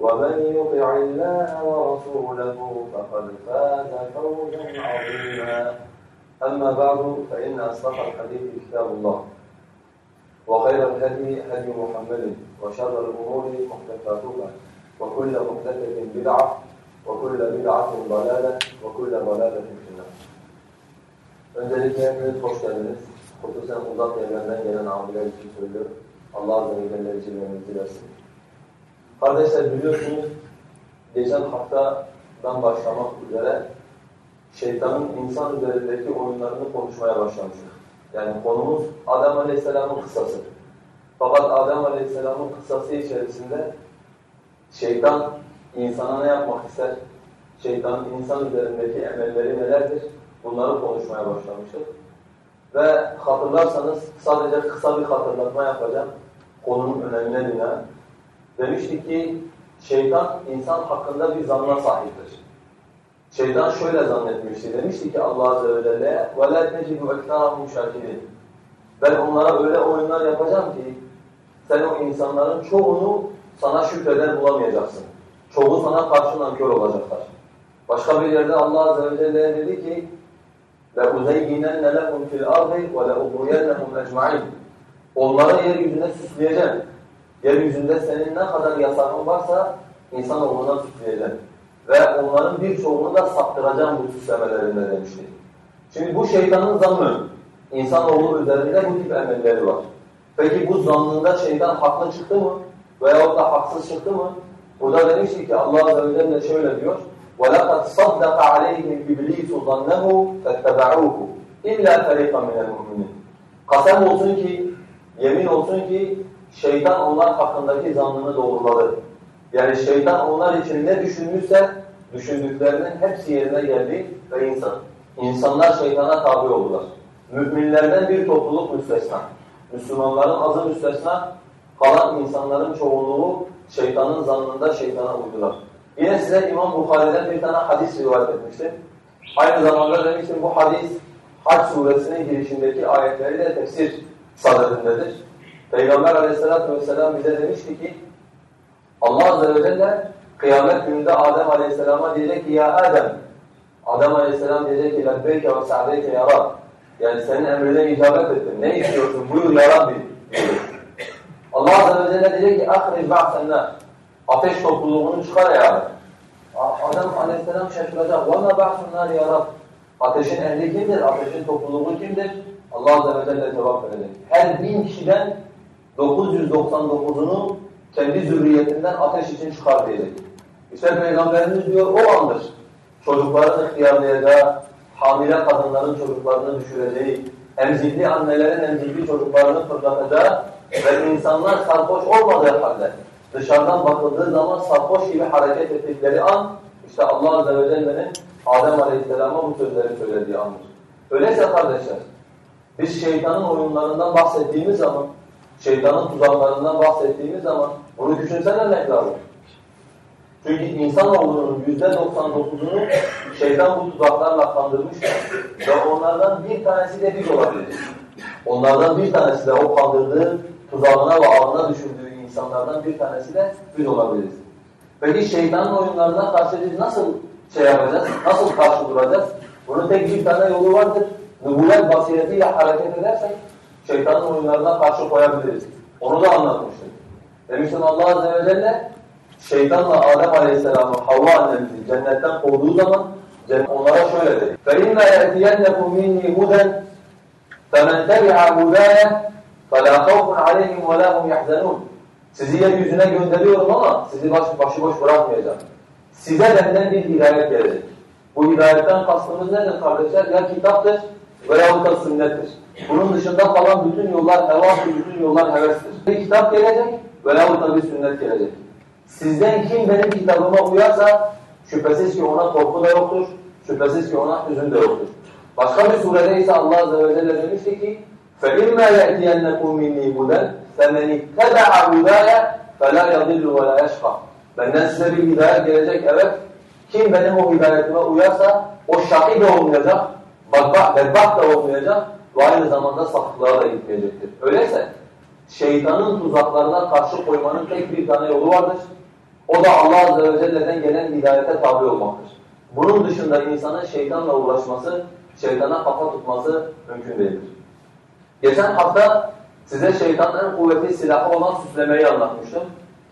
ومن يطع الله ورسوله فقد فاز فوزا عظيما أما بعد فإن أصدق الحديث كتاب الله وخير الهدي هدي محمد وشر الأمور محدثاتها وكل محدثة بدعة وكل بدعة ضلالة وكل ضلالة في النار Öncelikle hepiniz hoş geldiniz. Hususen uzak yerlerden gelen abiler için söylüyorum. Allah Azze ve Celle için ve versin. Kardeşler biliyorsunuz geçen haftadan başlamak üzere şeytanın insan üzerindeki oyunlarını konuşmaya başlamıştık. Yani konumuz Adem Aleyhisselam'ın kıssası. Fakat Adem Aleyhisselam'ın kıssası içerisinde şeytan insana ne yapmak ister? Şeytanın insan üzerindeki emelleri nelerdir? Bunları konuşmaya başlamıştık. Ve hatırlarsanız sadece kısa bir hatırlatma yapacağım. Konunun önemine binaen. Demiştik ki şeytan insan hakkında bir zanna sahiptir. Şeytan şöyle zannetmişti. Demişti ki Allah Azze ve Celle وَلَا تَجِدُ اَكْتَرَهُمْ شَاكِرِينَ Ben onlara öyle oyunlar yapacağım ki sen o insanların çoğunu sana şükreden bulamayacaksın. Çoğu sana karşı nankör olacaklar. Başka bir yerde Allah Azze ve Celle dedi ki لَاُزَيِّنَنَّ لَهُمْ فِي الْأَرْضِ وَلَاُغْرُيَنَّهُمْ اَجْمَعِينَ Onları yeryüzüne süsleyeceğim. Yeryüzünde senin ne kadar yasakın varsa insanoğluna süsleyeceğim. Ve onların birçoğunu da saptıracağım bu süslemelerinde demişti. Şimdi bu şeytanın zannı, insanoğlu üzerinde bu tip emelleri var. Peki bu zannında şeytan haklı çıktı mı? Veyahut da haksız çıktı mı? Burada demişti ki Allah Azze ve Celle şöyle diyor. وَلَقَدْ صَدَّقَ عَلَيْهِمْ إِبْلِيسُ ظَنَّهُ فَاتَّبَعُوهُ اِلَّا فَرِيقًا مِنَ الْمُؤْمِنِينَ Kasem olsun ki, yemin olsun ki şeytan onlar hakkındaki zannını doğruladı. Yani şeytan onlar için ne düşünmüşse düşündüklerinin hepsi yerine geldi ve insan. İnsanlar şeytana tabi oldular. Müminlerden bir topluluk müstesna. Müslümanların azı müstesna, kalan insanların çoğunluğu şeytanın zannında şeytana uydular. Yine size İmam Bukhari'den bir tane hadis rivayet etmiştim. Aynı zamanda demiştim bu hadis Hac suresinin girişindeki ayetleriyle tefsir sadedindedir. Peygamber aleyhissalatü vesselam bize demişti ki Allah azze ve celle kıyamet gününde Adem aleyhisselama diyecek ki ya Adem Adem aleyhisselam diyecek ki lebbeyke ve sa'deyke ya Rab yani senin emrine icabet ettim. Ne istiyorsun? Buyur ya Rabbi. Allah azze ve celle diyecek ki ahric ba'senler ateş topluluğunu çıkar ya Rabbi. Adem aleyhisselam şaşıracak. وَمَا بَعْثُنَّارِ ya Rab. Ateşin ehli kimdir? Ateşin topluluğu kimdir? Allah azze ve celle cevap verecek. Her bin kişiden 999'unu kendi zürriyetinden ateş için çıkar diyecek. İşte Peygamberimiz diyor o andır. Çocukların ihtiyarlayacağı, hamile kadınların çocuklarını düşüreceği, emzikli annelerin emzikli çocuklarını fırlatacağı ve insanlar sarhoş olmadığı halde dışarıdan bakıldığı zaman sarhoş gibi hareket ettikleri an işte Allah Azze ve Celle'nin Adem Aleyhisselam'a bu sözleri söylediği andır. Öyleyse kardeşler, biz şeytanın oyunlarından bahsettiğimiz zaman şeytanın tuzaklarından bahsettiğimiz zaman bunu küçümsememek lazım. Çünkü insanoğlunun yüzde 99'unu şeytan bu tuzaklarla kandırmıştır ve onlardan bir tanesi de biz olabiliriz. Onlardan bir tanesi de o kandırdığı, tuzağına ve ağına düşürdüğü insanlardan bir tanesi de biz olabiliriz. Peki şeytanın oyunlarına karşı biz nasıl şey yapacağız, nasıl karşı duracağız? Bunun tek bir tane yolu vardır. Nübüvvet basiretiyle hareket edersek şeytanın oyunlarına karşı koyabiliriz. Onu da anlatmıştık. Demiştim Allah Azze ve Celle şeytanla Adem Aleyhisselam'ı Havva annemizi cennetten kovduğu zaman onlara şöyle dedi. فَاِنَّا يَأْتِيَنَّكُمْ مِنِّي هُدًا فَمَنْ تَبِعَ هُدَايَ فَلَا خَوْفٌ عَلَيْهِمْ وَلَا هُمْ يَحْزَنُونَ Sizi yeryüzüne gönderiyorum ama sizi baş, başıboş bırakmayacağım. Size benden bir hidayet gelecek. Bu hidayetten kastımız nedir kardeşler? Ya kitaptır veyahut da sünnettir. Bunun dışında kalan bütün yollar hevastır, bütün yollar hevestir. Bir kitap gelecek veyahut da bir sünnet gelecek. Sizden kim benim kitabıma uyarsa şüphesiz ki ona korku da yoktur, şüphesiz ki ona hüzün de yoktur. Başka bir surede ise Allah Azze ve Celle demişti ki فَإِمَّا يَأْتِيَنَّكُمْ مِنِّي هُدًا فَمَنِ اتَّبَعَ هُدَايَ فَلَا يَضِلُّ وَلَا يَشْقَى Benden size bir hidayet gelecek evet. Kim benim o hidayetime uyarsa o şakî de olmayacak, bedbaht da olmayacak ve aynı zamanda saflığa da gitmeyecektir. Öyleyse şeytanın tuzaklarına karşı koymanın tek bir tane yolu vardır. O da Allah Azze ve Celle'den gelen hidayete tabi olmaktır. Bunun dışında insanın şeytanla uğraşması, şeytana kafa tutması mümkün değildir. Geçen hafta size şeytanın en kuvvetli silahı olan süslemeyi anlatmıştım.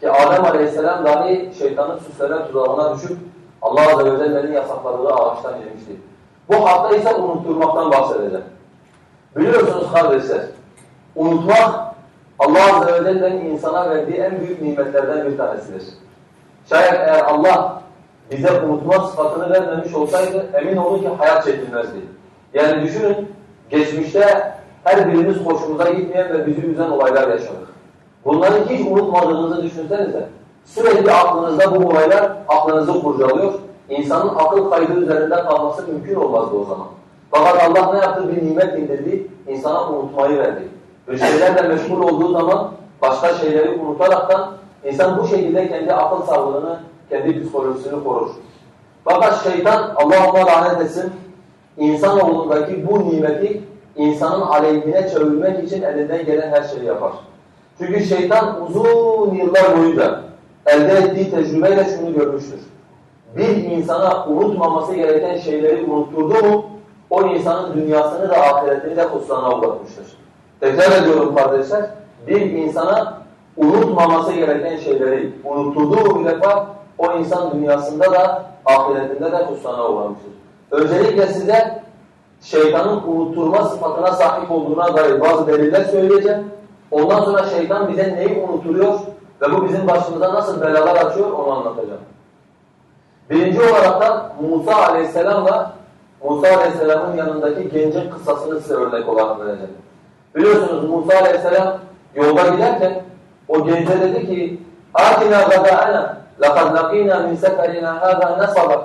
Ki Adem Aleyhisselam dahi şeytanın süsleme tuzağına düşüp Allah Azze ve Celle'nin yasakladığı ağaçtan yemişti. Bu hafta ise unutturmaktan bahsedeceğim. Biliyorsunuz kardeşler, unutmak Allah Azze ve Celle'nin insana verdiği en büyük nimetlerden bir tanesidir. Şayet eğer Allah bize unutma sıfatını vermemiş olsaydı emin olun ki hayat çekilmezdi. Yani düşünün, geçmişte her birimiz hoşumuza gitmeyen ve bizi üzen olaylar yaşadık. Bunları hiç unutmadığınızı düşünsenize. Sürekli aklınızda bu olaylar aklınızı kurcalıyor. İnsanın akıl kaydı üzerinde kalması mümkün olmazdı o zaman. Fakat Allah ne yaptı? Bir nimet indirdi, insana unutmayı verdi. Ve şeylerle meşgul olduğu zaman başka şeyleri unutaraktan insan bu şekilde kendi akıl sağlığını, kendi psikolojisini korur. Fakat şeytan, Allah ona lanet etsin, insanoğlundaki bu nimeti insanın aleyhine çevirmek için elinden gelen her şeyi yapar. Çünkü şeytan uzun yıllar boyunca elde ettiği tecrübeyle şunu görmüştür. Bir insana unutmaması gereken şeyleri unutturdu mu, o insanın dünyasını da ahiretini de husrana uğratmıştır. Tekrar ediyorum kardeşler, bir insana unutmaması gereken şeyleri unutturduğu bir defa, o insan dünyasında da ahiretinde de husrana uğramıştır. Öncelikle size şeytanın unutturma sıfatına sahip olduğuna dair bazı deliller söyleyeceğim. Ondan sonra şeytan bize neyi unuturuyor ve bu bizim başımıza nasıl belalar açıyor onu anlatacağım. Birinci olarak da Musa Aleyhisselam'la Musa Aleyhisselam'ın yanındaki gencin kıssasını size örnek olarak vereceğim. Biliyorsunuz Musa Aleyhisselam yolda giderken o gence dedi ki اَتِنَا غَدَاءَنَا لَقَدْ لَقِينَا مِنْ سَفَرِنَا هَذَا نَصَبًا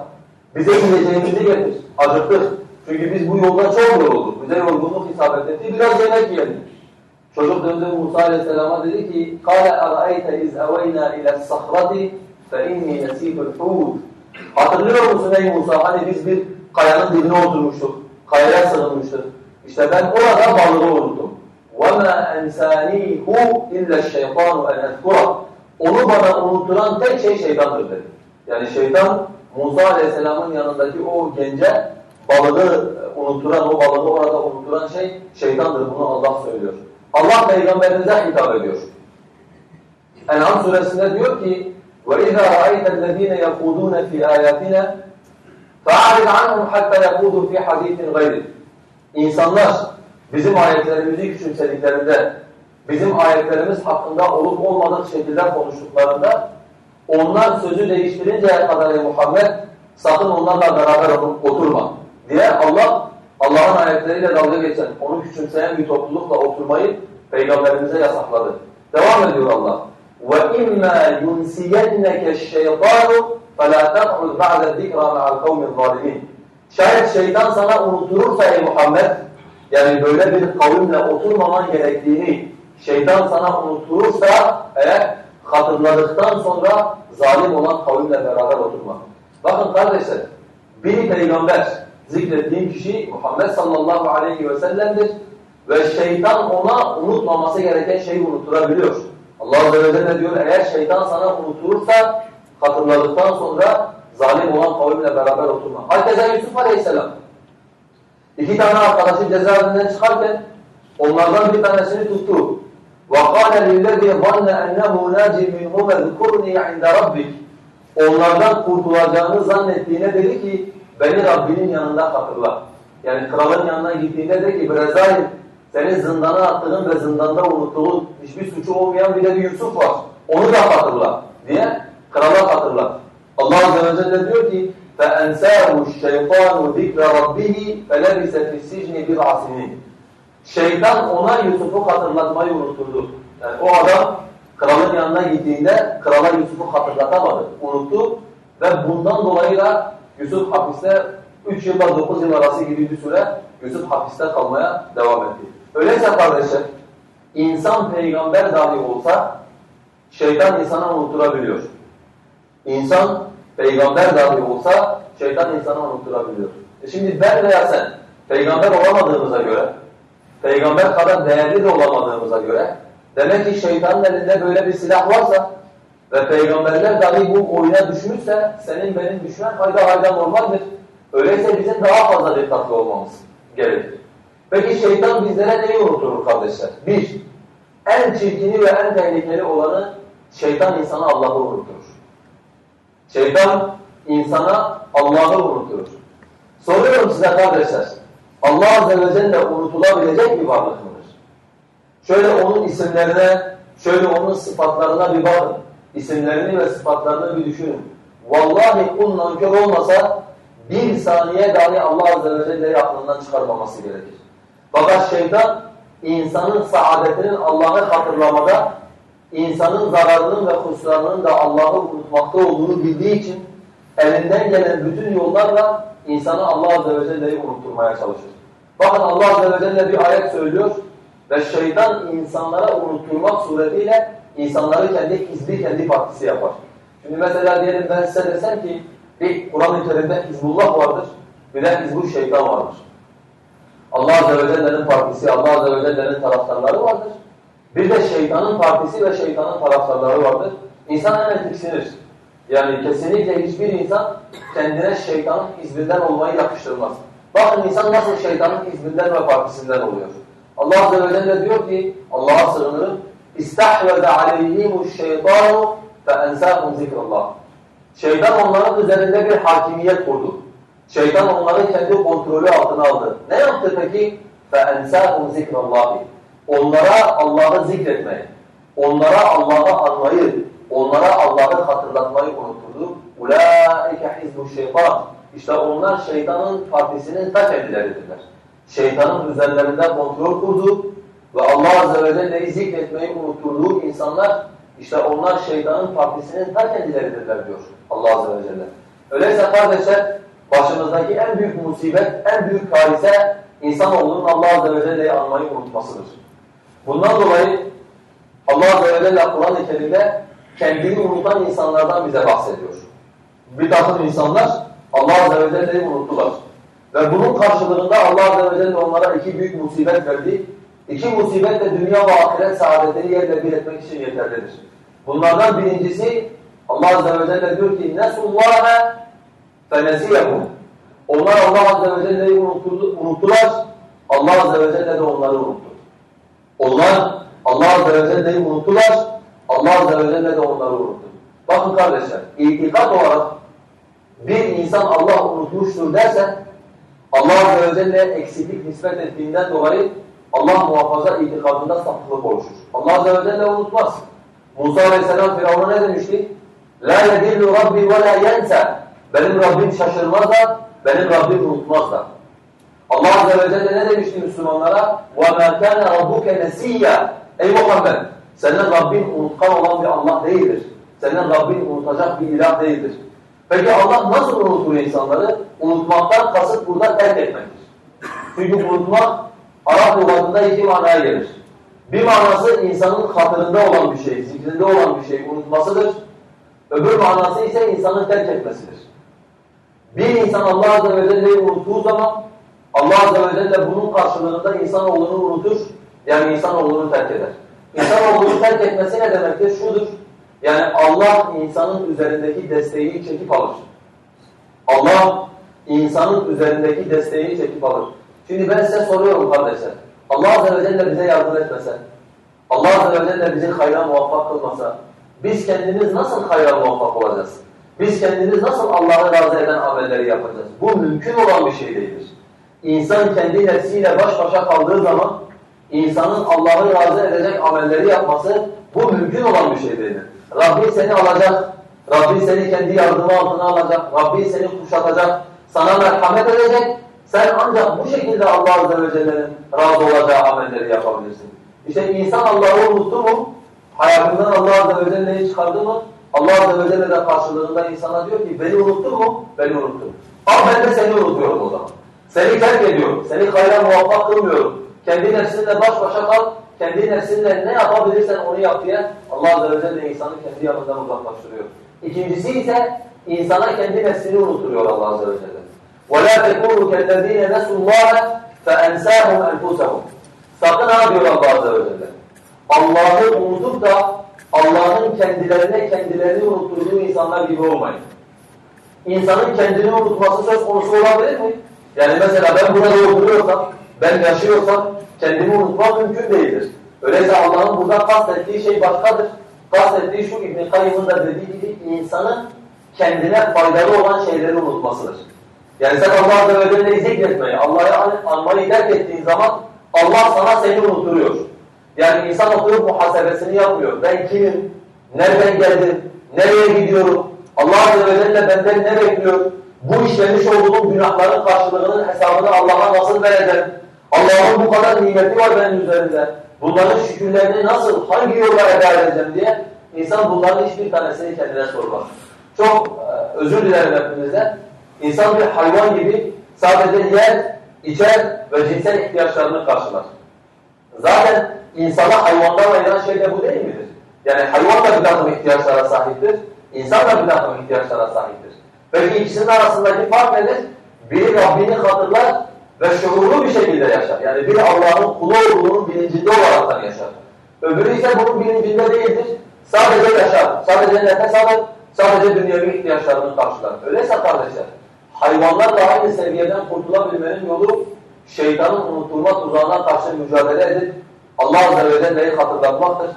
Bize yiyeceğimizi getir, acıktık. Çünkü biz bu yolda çok yorulduk. Bize yorgunluk isabet etti, biraz yemek yiyelim. Çocuk döndü Musa Aleyhisselam'a dedi ki قَالَ أَرَأَيْتَ اِذْ اَوَيْنَا اِلَى الصَّخْرَةِ فَاِنِّي نَسِيبُ الْحُودِ Hatırlıyor musun ey Musa? Hani biz bir kayanın dibine oturmuştuk. Kayaya sığınmıştık. İşte ben orada balığı unuttum. وَمَا أَنْسَانِيهُ اِلَّا الشَّيْطَانُ اَنْ اَذْكُرَ Onu bana unutturan tek şey şeytandır dedi. Yani şeytan Musa Aleyhisselam'ın yanındaki o gence balığı unutturan, o balığı orada unutturan şey şeytandır. Bunu Allah söylüyor. Allah peygamberimize hitap ediyor. En'am suresinde diyor ki وَإِذَا رَأَيْتَ الَّذ۪ينَ يَقُودُونَ فِي آيَاتِنَا فَاَعْرِضْ عَنْهُمْ حَتَّى يَقُودُوا فِي حَد۪يثٍ غَيْرٍ İnsanlar bizim ayetlerimizi küçümsediklerinde, bizim ayetlerimiz hakkında olup olmadık şekilde konuştuklarında onlar sözü değiştirinceye kadar ey Muhammed sakın onlarla beraber oturma diye Allah Allah'ın ayetleriyle dalga geçen, onu küçümseyen bir toplulukla oturmayı peygamberimize yasakladı. Devam ediyor Allah. وَإِمَّا يُنْسِيَنَّكَ الشَّيْطَانُ فَلَا تَقْعُدْ بَعْدَ الذِّكْرَى مَعَ الْقَوْمِ الظَّالِمِينَ Şayet şeytan sana unutturursa ey Muhammed, yani böyle bir kavimle oturmaman gerektiğini şeytan sana unutturursa eğer hatırladıktan sonra zalim olan kavimle beraber oturma. Bakın kardeşler, bir peygamber zikrettiğim kişi Muhammed sallallahu aleyhi ve sellem'dir. Ve şeytan ona unutmaması gereken şeyi unutturabiliyor. Allah Azze ve Celle diyor eğer şeytan sana unutursa hatırladıktan sonra zalim olan kavimle beraber oturma. Hakeza Yusuf Aleyhisselam. İki tane arkadaşı cezaevinden çıkarken onlardan bir tanesini tuttu. وَقَالَ لِلَّذِي ظَنَّ اَنَّهُ نَاجِ مِنْهُمَ ذُكُرْنِي عِنْدَ رَبِّكِ Onlardan kurtulacağını zannettiğine dedi ki beni Rabbinin yanında hatırla. Yani kralın yanına gittiğinde dedi ki Brezail senin zindana attığın ve zindanda unuttuğun hiçbir suçu olmayan bir de bir Yusuf var. Onu da hatırla diye krala hatırla. Allah Azze ve Celle diyor ki فَاَنْسَاهُ الشَّيْطَانُ ذِكْرَ رَبِّهِ فَلَبِسَ فِي السِّجْنِ بِرْعَ سِنِينَ Şeytan ona Yusuf'u hatırlatmayı unutturdu. Yani o adam kralın yanına gittiğinde krala Yusuf'u hatırlatamadı, unuttu ve bundan dolayı da Yusuf hapiste 3 yılda 9 yıl arası gibi bir süre Yusuf hapiste kalmaya devam etti. Öyleyse kardeşler, insan peygamber dahi olsa şeytan insana unutturabiliyor. İnsan peygamber dahi olsa şeytan insana unutturabiliyor. E şimdi ben veya sen peygamber olamadığımıza göre, peygamber kadar değerli de olamadığımıza göre demek ki şeytanın elinde böyle bir silah varsa ve peygamberler dahi bu oyuna düşmüşse senin benim düşmen hayda hayda normaldir. Öyleyse bizim daha fazla dikkatli olmamız gerekir. Peki şeytan bizlere neyi unutturur kardeşler? Bir, en çirkini ve en tehlikeli olanı şeytan insana Allah'ı unutturur. Şeytan insana Allah'ı unutturur. Soruyorum size kardeşler, Allah Azze ve Celle unutulabilecek bir varlık mıdır? Şöyle onun isimlerine, şöyle onun sıfatlarına bir bakın. İsimlerini ve sıfatlarını bir düşünün. Vallahi kul nankör olmasa bir saniye dahi Allah Azze ve Celle'yi aklından çıkarmaması gerekir. Fakat şeytan insanın saadetinin Allah'ı hatırlamada, insanın zararının ve husranının da Allah'ı unutmakta olduğunu bildiği için elinden gelen bütün yollarla insanı Allah Azze ve Celle'yi unutturmaya çalışır. Bakın Allah Azze ve Celle bir ayet söylüyor ve şeytan insanlara unutturmak suretiyle insanları kendi hizbi, kendi partisi yapar. Şimdi mesela diyelim ben size desem ki bir Kur'an-ı Kerim'de Hizbullah vardır, bir de Hizbul Şeytan vardır. Allah Azze ve Celle'nin partisi, Allah Azze ve Celle'nin taraftarları vardır. Bir de şeytanın partisi ve şeytanın taraftarları vardır. İnsan hemen tiksinir. Yani kesinlikle hiçbir insan kendine şeytanın hizbinden olmayı yakıştırmaz. Bakın insan nasıl şeytanın hizbinden ve partisinden oluyor. Allah Azze ve Celle diyor ki, Allah'a sığınırım, اِسْتَحْوَذَ عَلَيْهِمُ الشَّيْطَانُ فَاَنْسَاهُمْ ذِكْرَ اللّٰهِ Şeytan onların üzerinde bir hakimiyet kurdu. Şeytan onları kendi kontrolü altına aldı. Ne yaptı peki? فَاَنْسَاهُمْ ذِكْرَ اللّٰهِ Onlara Allah'ı zikretmeyi, onlara Allah'ı anmayı, onlara Allah'ı hatırlatmayı unutturdu. اُولَٰئِكَ حِزْبُ şeytan. İşte onlar şeytanın partisinin ta kendileridirler. Şeytanın üzerlerinde kontrol kurdu ve Allah Azze ve Celle'yi zikretmeyi unutturduğu insanlar işte onlar şeytanın partisinin ta kendileridirler diyor Allah Azze ve Celle. Öyleyse kardeşler başımızdaki en büyük musibet, en büyük karise insanoğlunun Allah Azze ve Celle'yi anmayı unutmasıdır. Bundan dolayı Allah Azze ve Celle Kur'an-ı Kerim'de kendini unutan insanlardan bize bahsediyor. Bir takım insanlar Allah Azze ve Celle'yi unuttular. Ve bunun karşılığında Allah Azze ve Celle onlara iki büyük musibet verdi. İki musibet de dünya ve ahiret saadetleri yerle bir etmek için yeterlidir. Bunlardan birincisi Allah Azze ve Celle diyor ki نَسُوا اللّٰهَ فَنَسِيَهُمْ Onlar Allah Azze ve Celle'yi unuttular. Allah Azze ve Celle de onları unuttu. Onlar Allah Azze ve Celle'yi unuttular. Allah Azze ve Celle de onları unuttu. Bakın kardeşler, itikat olarak bir insan Allah unutmuştur derse Allah Azze ve Celle'ye eksiklik nispet ettiğinden dolayı Allah muhafaza itikadında sapıklık oluşur. Allah Azze ve Celle unutmaz. Musa Aleyhisselam Firavun'a ne demişti? La yedillu Rabbi ve la yense. Benim Rabbim şaşırmaz da, benim Rabbim unutmaz da. Allah Azze ve Celle ne demişti Müslümanlara? وَمَا كَانَ رَبُّكَ نَسِيًّا Ey Muhammed! Senin Rabbin unutkan olan bir Allah değildir. Senin Rabbin unutacak bir ilah değildir. Peki Allah nasıl unutur insanları? Unutmaktan kasıt burada terk etmektir. Çünkü unutmak Arap lügatında iki manaya gelir. Bir manası insanın hatırında olan bir şey, zikrinde olan bir şey unutmasıdır. Öbür manası ise insanın terk etmesidir. Bir insan Allah Azze ve Celle'yi unuttuğu zaman Allah Azze ve Celle bunun karşılığında insanoğlunu unutur, yani insanoğlunu terk eder. İnsanoğlunu terk etmesi ne demektir? Şudur, yani Allah insanın üzerindeki desteği çekip alır. Allah insanın üzerindeki desteği çekip alır. Şimdi ben size soruyorum kardeşler. Allah Azze ve Celle bize yardım etmese, Allah Azze ve Celle bizi hayra muvaffak kılmasa, biz kendimiz nasıl hayra muvaffak olacağız? Biz kendimiz nasıl Allah'ı razı eden amelleri yapacağız? Bu mümkün olan bir şey değildir. İnsan kendi nefsiyle baş başa kaldığı zaman insanın Allah'ı razı edecek amelleri yapması bu mümkün olan bir şey değildir. Rabbin seni alacak, Rabbin seni kendi yardımı altına alacak, Rabbin seni kuşatacak, sana merhamet edecek. Sen ancak bu şekilde Allah Azze ve Celle'nin razı olacağı amelleri yapabilirsin. İşte insan Allah'ı unuttu mu, hayatından Allah Azze ve Celle'yi çıkardı mı, Allah Azze ve Celle de karşılığında insana diyor ki beni unuttun mu? Beni unuttum. Ama ben de seni unutuyorum o zaman. Seni terk ediyorum, seni hayra muvaffak kılmıyorum. Kendi nefsinle baş başa kal, kendi nefsinle ne yapabilirsen onu yap diye Allah Azze ve Celle insanı kendi yanından uzaklaştırıyor. İkincisi ise insana kendi nefsini unutturuyor Allah Azze ve Celle. وَلَا تَكُونُوا كَالَّذ۪ينَ نَسُوا اللّٰهَ فَاَنْسَاهُمْ أَنْفُسَهُمْ Sakın ha diyor Allah Azze ve Celle. Allah'ı unutup da Allah'ın kendilerine kendilerini unutturduğu insanlar gibi olmayın. İnsanın kendini unutması söz konusu olabilir mi? Yani mesela ben burada oturuyorsam, ben yaşıyorsam kendimi unutmam mümkün değildir. Öyleyse Allah'ın burada kastettiği şey başkadır. Kastettiği şu İbn-i Kayyım'ın da dediği gibi insanın kendine faydalı olan şeyleri unutmasıdır. Yani sen Allah Azze ve Celle'yi zikretmeyi, Allah'ı anmayı terk ettiğin zaman Allah sana seni unuturuyor. Yani insan oturup muhasebesini yapmıyor. Ben kimim? Nereden geldim? Nereye gidiyorum? Allah Azze ve Celle benden ne bekliyor? Bu işlemiş olduğum günahların karşılığının hesabını Allah'a nasıl vereceğim? Allah'ın bu kadar nimeti var benim üzerimde. Bunların şükürlerini nasıl, hangi yolla eda edeceğim diye insan bunların hiçbir tanesini kendine sormaz. Çok e, özür dilerim hepinizden. İnsan bir hayvan gibi sadece yer, içer ve cinsel ihtiyaçlarını karşılar. Zaten insana hayvandan ayıran şey de bu değil midir? Yani hayvan da bir takım ihtiyaçlara sahiptir, insan da bir takım ihtiyaçlara sahiptir. Peki ikisinin arasındaki fark nedir? Biri Rabbini hatırlar ve şuurlu bir şekilde yaşar. Yani biri Allah'ın kulu olduğunun bilincinde olaraktan yaşar. Öbürü ise bunun bilincinde değildir. Sadece yaşar, sadece nefes alır, sadece dünyevi ihtiyaçlarını karşılar. Öyleyse kardeşler, hayvanlarla aynı seviyeden kurtulabilmenin yolu şeytanın unutulma tuzağına karşı mücadele edip Allah Azze ve Celle'yi hatırlatmaktır.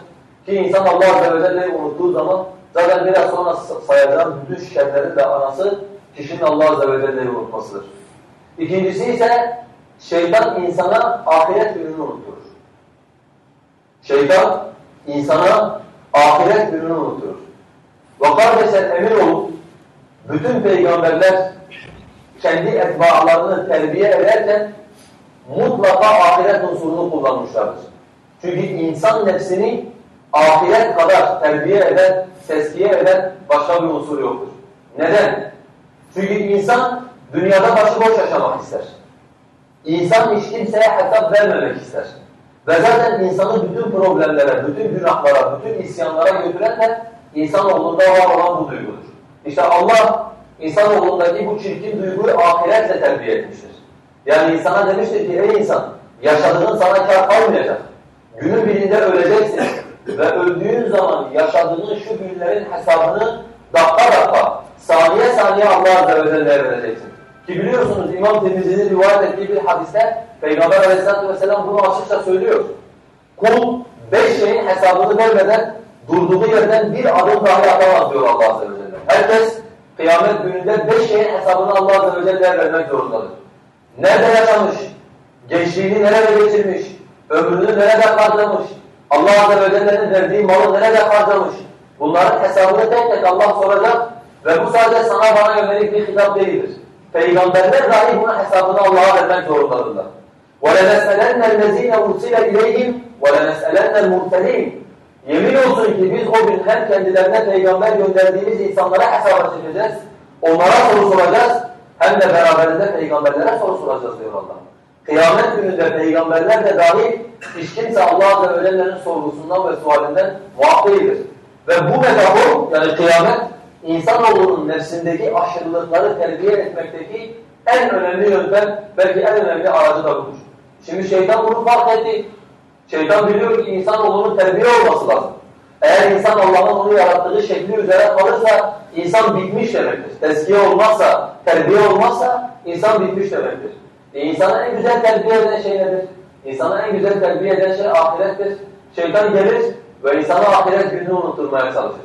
Ki insan Allah Azze ve Celle'yi unuttuğu zaman zaten biraz sonra sayacağım bütün şerlerin de anası kişinin Allah Azze ve Celle'yi unutmasıdır. İkincisi ise şeytan insana ahiret gününü unutturur. Şeytan insana ahiret gününü unutturur. Ve kardeşler emin olun, bütün peygamberler kendi etbaalarını terbiye ederken mutlaka ahiret unsurunu kullanmışlardır. Çünkü insan nefsini ahiret kadar terbiye eden, teskiye eden başka bir unsur yoktur. Neden? Çünkü insan dünyada başıboş yaşamak ister. İnsan hiç kimseye hesap vermemek ister. Ve zaten insanı bütün problemlere, bütün günahlara, bütün isyanlara götüren de insanoğlunda var olan bu duygudur. İşte Allah insanoğlundaki bu çirkin duyguyu ahiretle terbiye etmiştir. Yani insana demiştir ki ey insan yaşadığın sana kar kalmayacak. Günün birinde öleceksin ve öldüğün zaman yaşadığın şu günlerin hesabını dakika dakika, saniye saniye Allah Azze ve Celle'ye vereceksin. Ki biliyorsunuz İmam Tirmizi'nin rivayet ettiği bir hadiste Peygamber Aleyhisselatü Vesselam bunu açıkça söylüyor. Kul beş şeyin hesabını vermeden durduğu yerden bir adım dahi atamaz diyor Allah Azze ve Celle. Herkes kıyamet gününde beş şeyin hesabını Allah Azze ve Celle'ye vermek zorundadır. Nerede yaşamış? Gençliğini nerede geçirmiş? Ömrünü nerede harcamış? Allah Azze ve Celle'nin verdiği malı nerede harcamış? Bunların hesabını tek tek Allah soracak ve bu sadece sana bana yönelik bir hitap değildir. Peygamberler dahi bunun hesabını Allah'a vermek zorundadırlar. وَلَنَسْأَلَنَّ الَّذ۪ينَ اُرْسِلَ اِلَيْهِمْ وَلَنَسْأَلَنَّ الْمُرْتَلِينَ Yemin olsun ki biz o gün hem kendilerine peygamber gönderdiğimiz insanlara hesaba çekeceğiz, onlara soru soracağız, hem de beraberinde peygamberlere soru soracağız diyor Allah. Kıyamet gününde peygamberler de dahil hiç kimse Allah Azze ve Celle'nin sorgusundan ve sualinden muaf değildir. Ve bu metafor yani kıyamet insanoğlunun nefsindeki aşırılıkları terbiye etmekteki en önemli yöntem, belki en önemli aracı da budur. Şimdi şeytan bunu fark etti. Şeytan biliyor ki insanoğlunun terbiye olması lazım. Eğer insan Allah'ın onu yarattığı şekli üzere kalırsa insan bitmiş demektir. Teskiye olmazsa, terbiye olmazsa insan bitmiş demektir. E insana en güzel terbiye eden şey nedir? İnsana en güzel terbiye eden şey ahirettir. Şeytan gelir ve insana ahiret gününü unutturmaya çalışır.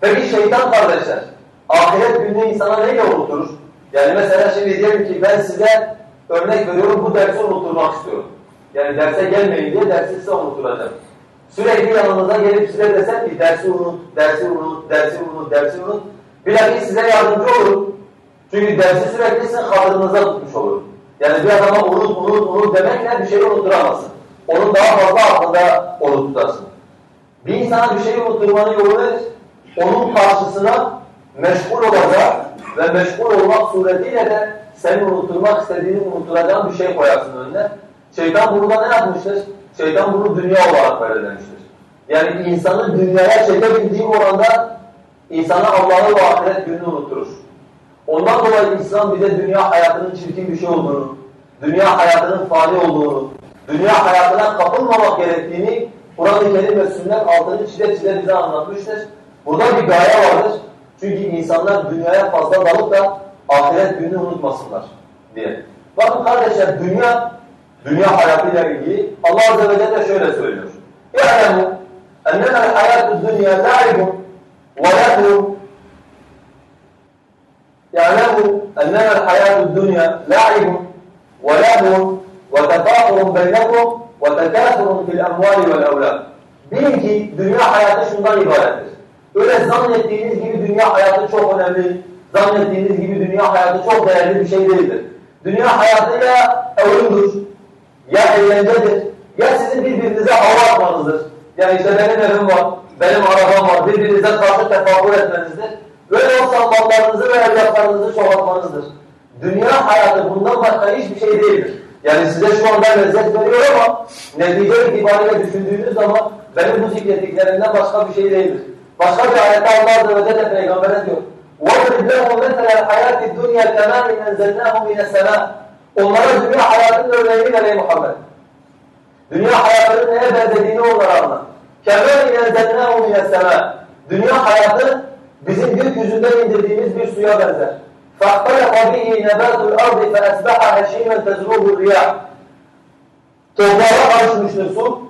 Peki şeytan kardeşler, ahiret gününü insana neyle unutturur? Yani mesela şimdi diyelim ki ben size örnek veriyorum bu dersi unutturmak istiyorum. Yani derse gelmeyin diye dersi size unutturacağım. Sürekli yanınıza gelip size desem ki dersi unut, dersi unut, dersi unut, dersi unut. Bilakis size yardımcı olurum. Çünkü dersi sürekli sizin hatırınıza tutmuş olurum. Yani bir adama unut, unut, unut demekle bir şeyi unutturamazsın. Onun daha fazla aklında onu tutarsın. Bir insana bir şeyi unutturmanın yolu nedir? Onun karşısına meşgul olacak ve meşgul olmak suretiyle de senin unutturmak istediğini unutturacağın bir şey koyarsın önüne. Şeytan bunu da ne yapmıştır? Şeytan bunu dünya olarak belirlemiştir. Yani insanı dünyaya çekebildiği oranda insana Allah'ı ve ahiret gününü unutturur. Ondan dolayı İslam bize dünya hayatının çirkin bir şey olduğunu, dünya hayatının fani olduğunu, dünya hayatına kapılmamak gerektiğini Kur'an-ı Kerim ve sünnet altını çile çile bize anlatmıştır. Burada bir gaye vardır. Çünkü insanlar dünyaya fazla dalıp da ahiret gününü unutmasınlar diye. Bakın kardeşler dünya, dünya hayatıyla ilgili Allah Azze ve Celle şöyle söylüyor. يَعْلَمُ اَنَّمَا الْحَيَاتُ الدُّنْيَا لَعِبٌ وَلَهُ يعلموا أنما الحياة الدنيا لعب ولهو وتفاخر بينكم وتكاثر في الأموال والأولاد. Bilin ki dünya hayatı şundan ibarettir. Öyle zannettiğiniz gibi dünya hayatı çok önemli, zannettiğiniz gibi dünya hayatı çok değerli bir şey değildir. Dünya hayatı ya oyundur, ya eğlencedir, ya sizin birbirinize hava atmanızdır. Yani işte benim evim var, benim arabam var, birbirinize karşı tefakkur etmenizdir. Böyle olsa mallarınızı ve evlatlarınızı çoğaltmanızdır. Dünya hayatı bundan başka hiçbir şey değildir. Yani size şu anda lezzet veriyor ama netice itibariyle düşündüğünüz zaman benim bu zikrettiklerimden başka bir şey değildir. Başka bir ayette Allah Azze ve Celle Peygamber'e diyor. وَضْرِبْ لَهُمْ مَثَلَ الْحَيَاةِ الدُّنْيَا كَمَانٍ اَنْزَلْنَاهُ مِنَ السَّمَاءِ Onlara dünya hayatının örneğini vereyim Muhammed. Dünya hayatının neye benzediğini onlara anlat. كَمَانٍ اَنْزَلْنَاهُ مِنَ السَّمَاءِ Dünya hayatı bizim gökyüzünden indirdiğimiz bir suya benzer. فَاَخْتَلَفَ بِهِ نَبَاتُ الْأَرْضِ فَأَسْبَحَ هَشِيمًا تَزْرُهُ الرِّيَاحِ Toprağa karışmıştır su,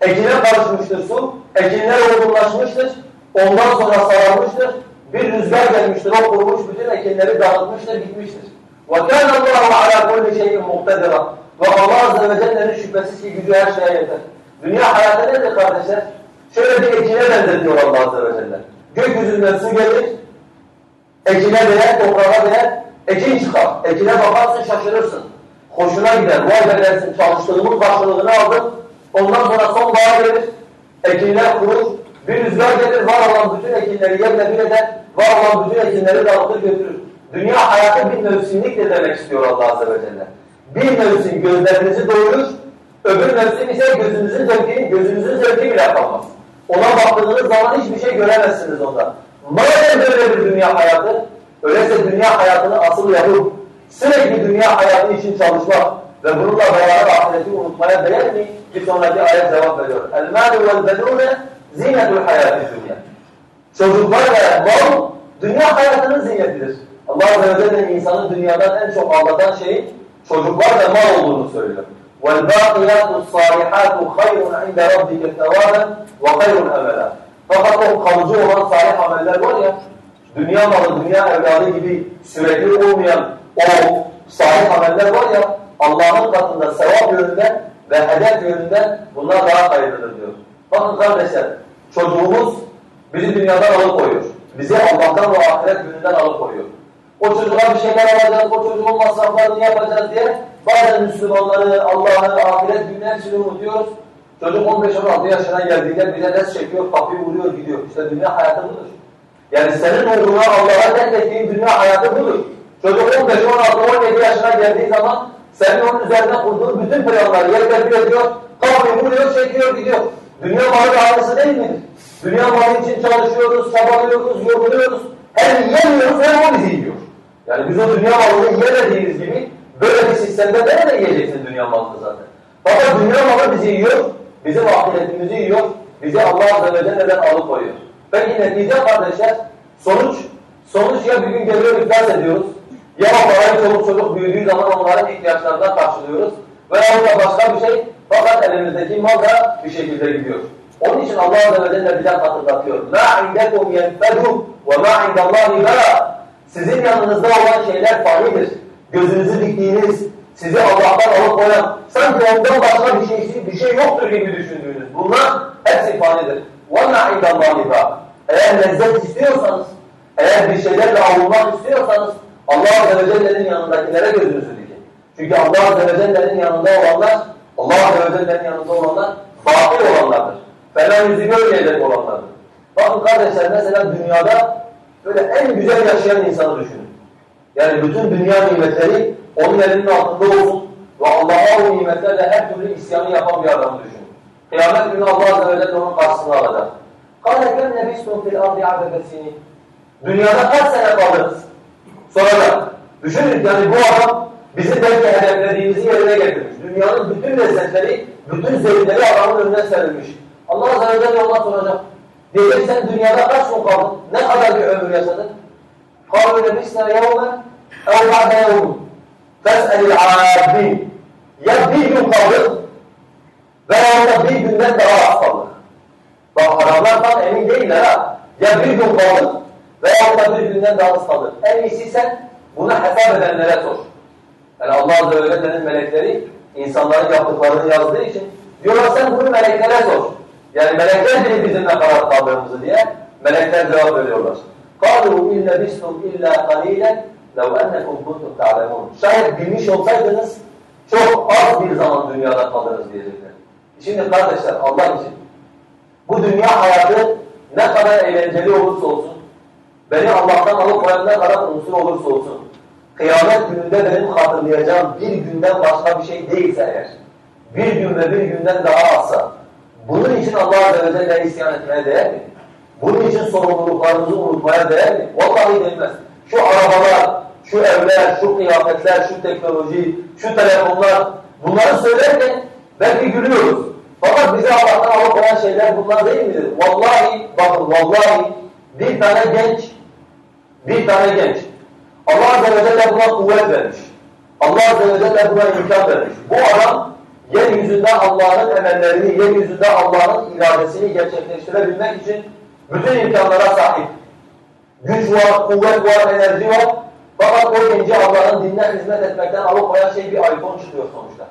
ekine karışmıştır su, ekinler olgunlaşmıştır, ondan sonra sararmıştır, bir rüzgar gelmiştir, o kurumuş bütün ekinleri dağıtmıştır, gitmiştir. وَكَانَ اللّٰهُ عَلَى كُلِّ شَيْءٍ مُقْتَدِرًا Ve Allah Azze ve Celle'nin şüphesiz ki gücü her şeye yeter. Dünya hayatı nedir kardeşler? Şöyle bir ekine benzetiyor Allah Azze ve Celle. Gökyüzünden su gelir, ekine değer, toprağa değer, ekin çıkar. Ekine bakarsın şaşırırsın. Hoşuna gider, vay be dersin, çalıştığımın karşılığını aldım. Ondan sonra sonbahar gelir, ekinler kurur, bir rüzgar gelir, var olan bütün ekinleri yerle bir eder, var olan bütün ekinleri dağıtır götürür. Dünya hayatı bir mevsimliktir demek istiyor Allah Azze ve Celle. Bir mevsim gözlerinizi doyurur, öbür mevsim ise gözünüzün zevkini, gözünüzün zevki bile kalmaz. Ona baktığınız zaman hiçbir şey göremezsiniz onda. Madem böyle bir dünya hayatı, öyleyse dünya hayatını asıl yapıp sürekli dünya hayatı için çalışmak ve bununla beraber ahireti unutmaya değer mi? Bir sonraki ayet cevap veriyor. El-mâlu vel-benûne zînetul hayâti dünya. Çocuklar ve mal dünya hayatının ziynetidir. Allah Azze ve Celle insanı dünyadan en çok aldatan şeyin çocuklar ve mal olduğunu söylüyor. وَالْبَاقِيَاتُ الصَّالِحَاتُ خَيْرٌ عِنْدَ رَبِّكَ ثَوَابًا وَخَيْرٌ أَمَلًا Fakat o kalıcı olan salih ameller var ya, dünya malı, dünya evladı gibi sürekli olmayan o salih ameller var ya, Allah'ın katında sevap yönünden ve hedef yönünden bunlar daha hayırlıdır diyor. Bakın kardeşler, çocuğumuz bizi dünyadan alıkoyuyor. Bizi Allah'tan ve ahiret gününden alıkoyuyor. O çocuğa bir şeyler alacağız, o çocuğun masraflarını yapacağız diye bazen Müslümanları, Allah'ı, ahiret günü hepsini unutuyoruz. Çocuk 15-16 yaşına geldiğinde bize ders çekiyor, kapıyı vuruyor, gidiyor. İşte dünya hayatı budur. Yani senin uğruna Allah'a terk ettiğin dünya hayatı budur. Çocuk 15-16-17 yaşına geldiği zaman senin onun üzerine kurduğun bütün planları yer bir ediyor, kapıyı vuruyor, çekiyor, gidiyor. Dünya malı bir değil midir? Dünya malı için çalışıyoruz, çabalıyoruz, yoruluyoruz. Hem yemiyoruz hem o bizi yiyor. Yani biz o dünya malını yiyemediğimiz gibi böyle bir sistemde nerede yiyeceksin dünya malını zaten? Fakat dünya malı bizi yiyor, bizim ahiretimizi yiyor, bizi Allah Azze ve Celle'den alıkoyuyor. Peki netice kardeşler, sonuç, sonuç ya bir gün geliyor iflas ediyoruz, ya o parayı çoluk çocuk büyüdüğü zaman onların ihtiyaçlarından karşılıyoruz veya da başka bir şey fakat elimizdeki mal da bir şekilde gidiyor. Onun için Allah Azze ve Celle bize hatırlatıyor. مَا عِنْدَكُمْ يَنْفَدُ وَمَا عِنْدَ اللّٰهِ بَلَى Sizin yanınızda olan şeyler fanidir. Gözünüzü diktiğiniz, sizi Allah'tan alıkoyan, sanki ondan başka bir şey, bir şey yoktur gibi düşündüğünüz. Bunlar hepsi fanidir. وَمَا عِنْدَ اللّٰهِ بَلَى Eğer lezzet istiyorsanız, eğer bir şeylerle avunmak istiyorsanız, Allah Azze ve Celle'nin yanındakilere gözünüzü dikin. Çünkü Allah Azze ve Celle'nin yanında olanlar, Allah Azze ve Celle'nin yanında olanlar batıl olanlardır. Falan yüzü görmeyecek olanlardır. Bakın kardeşler mesela dünyada böyle en güzel yaşayan insanı düşünün. Yani bütün dünya nimetleri onun elinin altında olsun ve Allah'a o nimetlerle her türlü isyanı yapan bir adamı düşünün. Kıyamet günü Allah Azze ve Celle onun karşısına alacak. قَالَ كَمْ نَبِسْتُمْ فِي الْاَرْضِ عَدَدَ سِنِينَ Dünyada kaç sene kaldınız? Soracak. Düşünün yani bu adam bizi belki hedeflediğimizi yerine getirmiş. Dünyanın bütün lezzetleri, bütün zevkleri adamın önüne serilmiş. Allah Azze ve Celle ona soracak. Diyecek sen dünyada kaç gün kaldın? Ne kadar bir ömür yaşadın? قَالُوا لَبِسْنَا يَوْمًا اَوْ بَعْدَ يَوْمٍ فَاسْأَلِ الْعَابِينَ Ya bir gün kaldık veya da bir günden daha az kaldık. Bak adamlar tam emin değiller ha. Ya bir gün kaldık veya da bir günden daha az kaldık. En iyisi sen bunu hesap edenlere sor. Yani Allah Azze ve Celle'nin melekleri insanların yaptıklarını yazdığı için diyorlar sen bunu meleklere sor. Yani melekler bilir bizim ne kadar kaldığımızı diye melekler cevap veriyorlar. قَالُوا اِنْ لَبِسْتُمْ اِلَّا قَلِيلًا لَوْ اَنَّكُمْ كُنْتُمْ تَعْلَمُونَ Şayet bilmiş olsaydınız çok az bir zaman dünyada kalırız diyecekler. Şimdi kardeşler Allah için bu dünya hayatı ne kadar eğlenceli olursa olsun, beni Allah'tan alıp ne kadar unsur olursa olsun, kıyamet gününde benim hatırlayacağım bir günden başka bir şey değilse eğer, bir gün ve bir günden daha azsa, bunun için Allah Azze ve Celle'ye isyan etmeye değer mi? Bunun için sorumluluklarımızı unutmaya değer mi? Vallahi değmez. Şu arabalar, şu evler, şu kıyafetler, şu teknoloji, şu telefonlar, bunları söylerken belki gülüyoruz. Fakat bizi Allah'tan alıkoyan şeyler bunlar değil midir? Vallahi, bakın vallahi bir tane genç, bir tane genç, Allah Azze ve Celle buna kuvvet vermiş. Allah Azze ve Celle buna imkan vermiş. Bu adam yeryüzünde Allah'ın emellerini, yeryüzünde Allah'ın iradesini gerçekleştirebilmek için bütün imkanlara sahip. Güç var, kuvvet var, enerji var. Fakat o genci Allah'ın dinine hizmet etmekten alıkoyan şey bir iPhone çıkıyor sonuçta.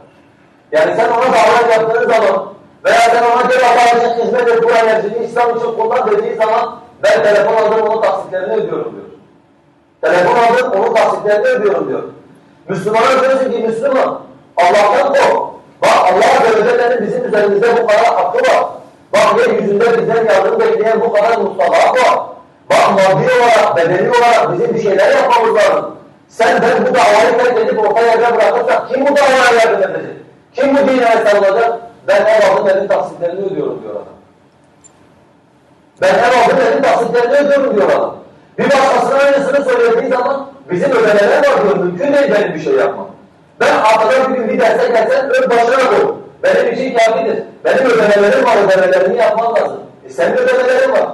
Yani sen ona davet yaptığın zaman veya sen ona gel Allah hizmet et bu enerjini İslam için kullan dediği zaman ben telefon aldım onun taksitlerini ödüyorum diyor. Telefon aldım onun taksitlerini ödüyorum diyor. Müslümana diyorsun ki Müslüman Allah'tan kork. Bak Allah Azze bizim üzerimizde bu kadar hakkı var. Bak yeryüzünde bizden yardım bekleyen bu kadar mustafa var. Bak maddi olarak, bedeni olarak bizim bir şeyler yapmamız lazım. Sen ben bu davayı terk edip orta yerde bırakırsak kim bu davaya yardım edecek? Kim bu dine sarılacak? Ben aldım elin taksitlerini ödüyorum diyor adam. Ben aldım elin taksitlerini ödüyorum diyor adam. Bir başkasına aynısını söylediği zaman bizim ödemeler var diyor. Mümkün değil benim bir şey yapmam. Ben haftada bir bir derse gelsem ön başına koy. Benim için kafidir. Benim ödemelerim var, ödemelerimi yapmam lazım. E senin ödemelerin var.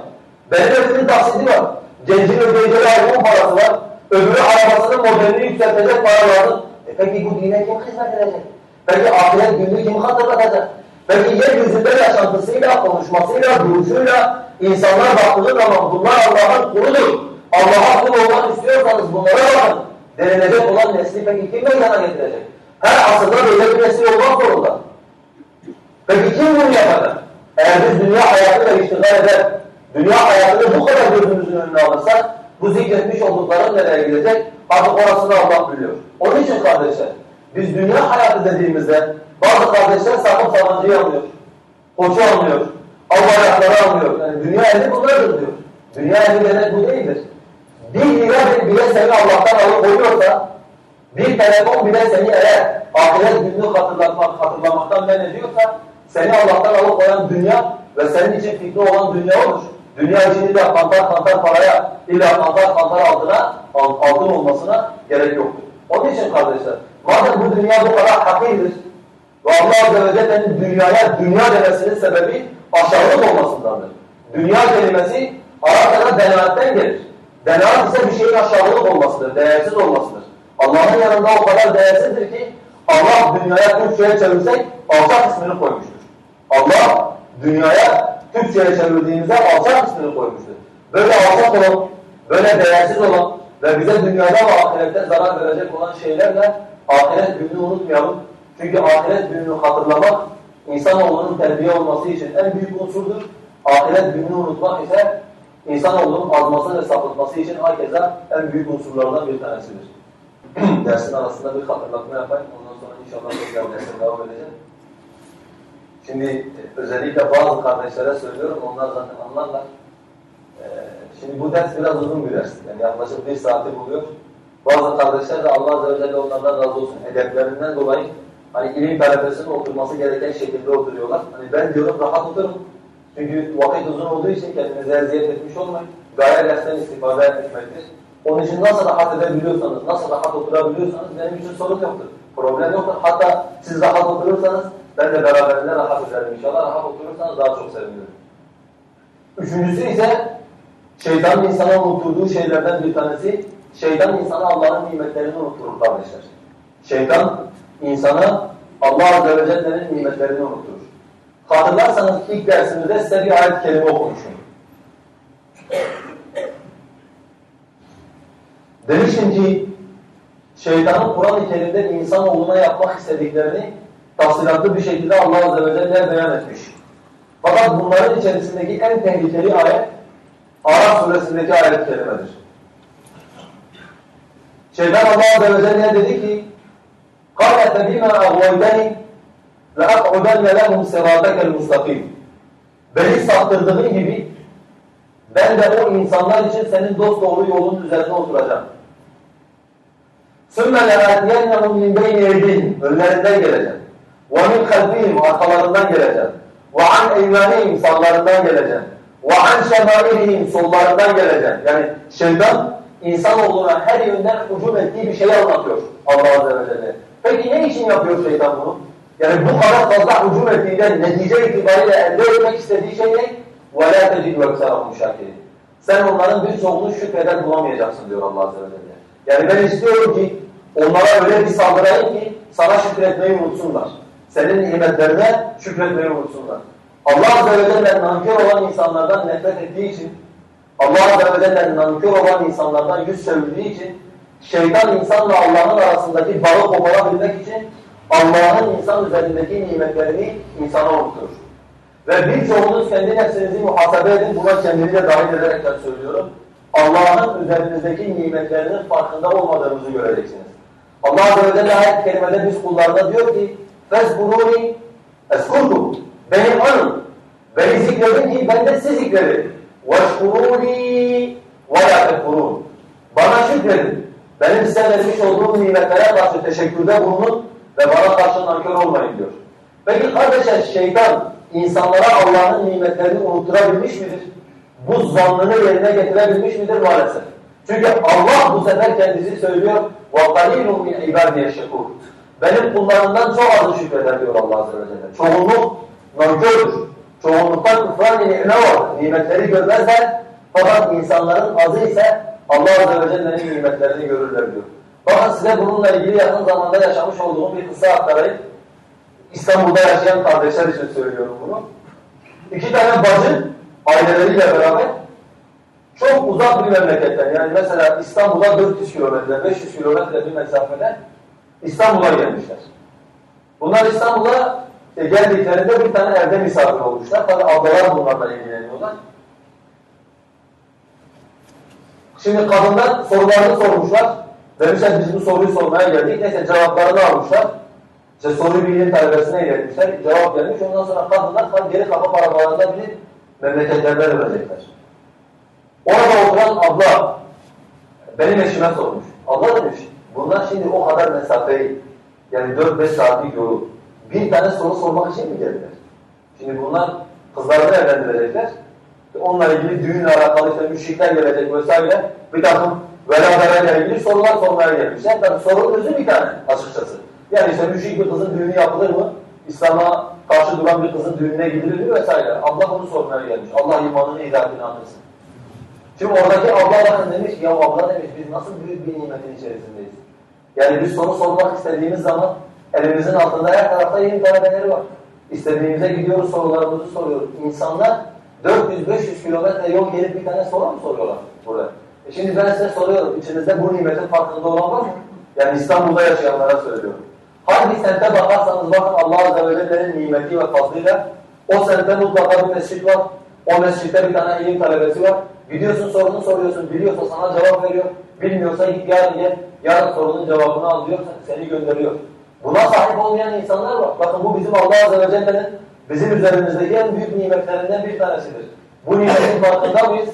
Benim ödememin taksidi var. Gencin ödeyeceği iPhone parası var. Öbürü arabasının modelini yükseltecek para lazım. E peki bu dine kim hizmet edecek? Peki ahiret gününü kim hatırlatacak? Peki yeryüzünde yaşantısıyla, konuşmasıyla, duruşuyla insanlar baktığı zaman bunlar Allah'ın kuludur. Allah'a kul olmak istiyorsanız bunlara bakın. Denilecek olan nesli peki kim meydana getirecek? Her asırda böyle bir nesil olmak zorunda. Peki kim bunu yapacak? Eğer biz dünya hayatıyla iştigal eder, dünya hayatını bu kadar gözümüzün önüne alırsak, bu zikretmiş oldukların nereye gidecek? Artık orasını Allah biliyor. Onun için kardeşler, biz dünya hayatı dediğimizde bazı kardeşler sakın sabancıyı anlıyor, koçu anlıyor, bayrakları anlıyor. Yani dünya eli bunlardır diyor. Dünya eli demek bu değildir. Bir lira bile seni Allah'tan alıp koyuyorsa, bir telefon bile seni eğer ahiret gününü hatırlatmak, hatırlamaktan men ediyorsa, seni Allah'tan alıp koyan dünya ve senin için fikri olan dünya olur. Dünya için illa kantar kantar paraya, illa kantar kantar altına, altın olmasına gerek yoktur. Onun için kardeşler, madem bu dünya bu kadar hakirdir ve Allah Azze ve Celle'nin dünyaya dünya demesinin sebebi aşağılık olmasındandır. Dünya kelimesi Arapçada denaatten gelir. Denaat ise bir şeyin aşağılık olmasıdır, değersiz olmasıdır. Allah'ın yanında o kadar değersizdir ki Allah dünyaya Türkçe'ye çevirsek alçak ismini koymuştur. Allah dünyaya Türkçe'ye çevirdiğimizde alçak ismini koymuştur. Böyle alçak olan, böyle değersiz olan ve bize dünyada ve ahirette zarar verecek olan şeylerle ahiret gününü unutmayalım. Çünkü ahiret gününü hatırlamak insanoğlunun terbiye olması için en büyük unsurdur. Ahiret gününü unutmak ise insanoğlunun azması ve sapıtması için hakeza en büyük unsurlardan bir tanesidir. Dersin arasında bir hatırlatma yapayım. Ondan sonra inşallah tekrar dersin devam edeceğim. Şimdi özellikle bazı kardeşlere söylüyorum, onlar zaten anlarlar. Ee, şimdi bu ders biraz uzun bir ders. Yani yaklaşık bir saati buluyor. Bazı kardeşler de Allah Azze ve Celle onlardan razı olsun. Edeplerinden dolayı hani ilim talebesinin oturması gereken şekilde oturuyorlar. Hani ben diyorum rahat oturun. Çünkü vakit uzun olduğu için kendinize eziyet etmiş olmayın. Gaye dersten istifade etmektir. Onun için nasıl rahat edebiliyorsanız, nasıl rahat oturabiliyorsanız benim için sorun yoktur. Problem yoktur. Hatta siz rahat oturursanız ben de beraberinde rahat ederim inşallah. Rahat oturursanız daha çok sevinirim. Üçüncüsü ise şeytanın insana unutturduğu şeylerden bir tanesi şeytan insana Allah'ın nimetlerini unutturur kardeşler. Şeytan insana Allah Azze nimetlerini unutturur. Hatırlarsanız ilk dersimizde size bir ayet kelime okumuştum. Demiştim ki şeytanın Kur'an-ı Kerim'de insanoğluna yapmak istediklerini tafsilatlı bir şekilde Allah Azze ve Celle beyan etmiş. Fakat bunların içerisindeki en tehlikeli ayet Araf suresindeki ayet kelimedir. Şeytan Allah Azze ve Celle dedi ki قَالَ فَبِمَا أَغْوَيْتَنِ لَأَقْعُدَنَّ لَهُمْ سِرَاتَكَ الْمُسْتَقِيمِ Beni saptırdığın gibi ben de o insanlar için senin dost doğru yolun üzerine oturacağım. ثُمَّ لَاَتْيَنَّهُمْ مِنْ بَيْنِ اَيْدِينَ Önlerinden geleceğim. وَمِنْ خَلْفِهِمْ Arkalarından geleceğim. وَعَنْ اَيْمَانِهِمْ Sağlarından geleceğim. وَعَنْ شَمَائِلِهِمْ Sollarından geleceğim. Yani şeytan insanoğluna her yönden hücum ettiği bir şeyi anlatıyor Allah Azze ve Celle. Peki ne için yapıyor şeytan bunu? Yani bu kadar fazla hücum ettiğinde netice itibariyle elde etmek istediği şey ne? وَلَا تَجِدْ وَكْسَرَهُمْ شَاكِرِينَ Sen onların birçoğunu şükreden bulamayacaksın diyor Allah Azze ve Celle. Yani ben istiyorum ki onlara öyle bir saldırayım ki sana şükretmeyi unutsunlar. Senin nimetlerine şükretmeyi unutsunlar. Allah Azze ve Celle nankör olan insanlardan nefret ettiği için, Allah Azze ve Celle nankör olan insanlardan yüz çevirdiği için, şeytan insanla Allah'ın arasındaki bağı koparabilmek için Allah'ın insan üzerindeki nimetlerini insana unutur. Ve birçoğunuz kendi nefsinizi muhasebe edin, buna kendini de dahil ederekten söylüyorum. Allah'ın üzerinizdeki nimetlerinin farkında olmadığınızı göreceksiniz. Allah Azze ve Celle ayet kerimede biz kullarına diyor ki فَاسْبُرُونِ اَسْكُرْكُمْ Beni anın, beni zikredin ki ben de sizi zikredin. وَاشْكُرُونِ وَلَا تَكْفُرُونَ Bana şükredin. Benim size vermiş olduğum nimetlere karşı teşekkürde bulunun ve bana karşı nankör olmayın diyor. Peki kardeşler şeytan insanlara Allah'ın nimetlerini unutturabilmiş midir? Bu zannını yerine getirebilmiş midir maalesef? Çünkü Allah bu sefer kendisi söylüyor وَقَلِيلٌ مِنْ عِبَادِيَ الشَّكُورِ Benim kullarımdan çok azı şükreder diyor Allah Azze ve Celle. Çoğunluk nankördür. Çoğunluktan kufran ni'me var. Nimetleri görmezler. Fakat insanların azı ise Allah Azze ve Celle'nin nimetlerini görürler diyor. Bakın size bununla ilgili yakın zamanda yaşamış olduğum bir kısa aktarayım. İstanbul'da yaşayan kardeşler için söylüyorum bunu. İki tane bacı aileleriyle beraber çok uzak bir memleketten yani mesela İstanbul'a 400 kilometre, 500 kilometre bir mesafede İstanbul'a gelmişler. Bunlar İstanbul'a e, geldiklerinde bir tane evde misafir olmuşlar. Tabi ablalar bunlarla ilgileniyorlar. Şimdi kadından sorularını sormuşlar. Demişler biz bu soruyu sormaya geldik. Neyse cevaplarını almışlar. İşte soruyu bildiğin talebesine iletmişler. Cevap gelmiş. Ondan sonra kadınlar tam geri kapı paralarında binip memleketlerine dönecekler. Orada oturan abla benim eşime sormuş. Abla demiş bunlar şimdi o kadar mesafeyi yani 4-5 saatlik yolu bir tane soru sormak için mi geldiler? Şimdi bunlar kızlarını evlendirecekler. onunla ilgili düğünle alakalı işte müşrikler gelecek vesaire bir takım velalarıyla ilgili sorular sormaya gelmişler. Tabi sorunun özü bir tane açıkçası. Yani işte müşrik bir kızın düğünü yapılır mı? İslam'a karşı duran bir kızın düğününe gidilir mi vesaire. Allah onu sormaya gelmiş. Allah imanını idrakini anlasın. Şimdi oradaki abla bakın demiş ya abla demiş biz nasıl büyük bir nimetin içerisindeyiz. Yani biz soru sormak istediğimiz zaman elimizin altında her tarafta yeni talebeleri var. İstediğimize gidiyoruz sorularımızı soruyoruz. İnsanlar 400-500 kilometre yol gelip bir tane soru mu soruyorlar burada? E şimdi ben size soruyorum, içinizde bu nimetin farkında olan var mı? Yani İstanbul'da yaşayanlara söylüyorum. Hangi semte bakarsanız bakın Allah Azze ve Celle'nin nimeti ve fazlıyla o semtte mutlaka bir mescit var. O mescitte bir tane ilim talebesi var. Gidiyorsun sorunu soruyorsun, biliyorsa sana cevap veriyor. Bilmiyorsa git yarın gel, yarın sorunun cevabını al diyor, seni gönderiyor. Buna sahip olmayan insanlar var. Bakın bu bizim Allah Azze ve Celle'nin bizim üzerimizdeki en büyük nimetlerinden bir tanesidir. Bu nimetin farkında mıyız?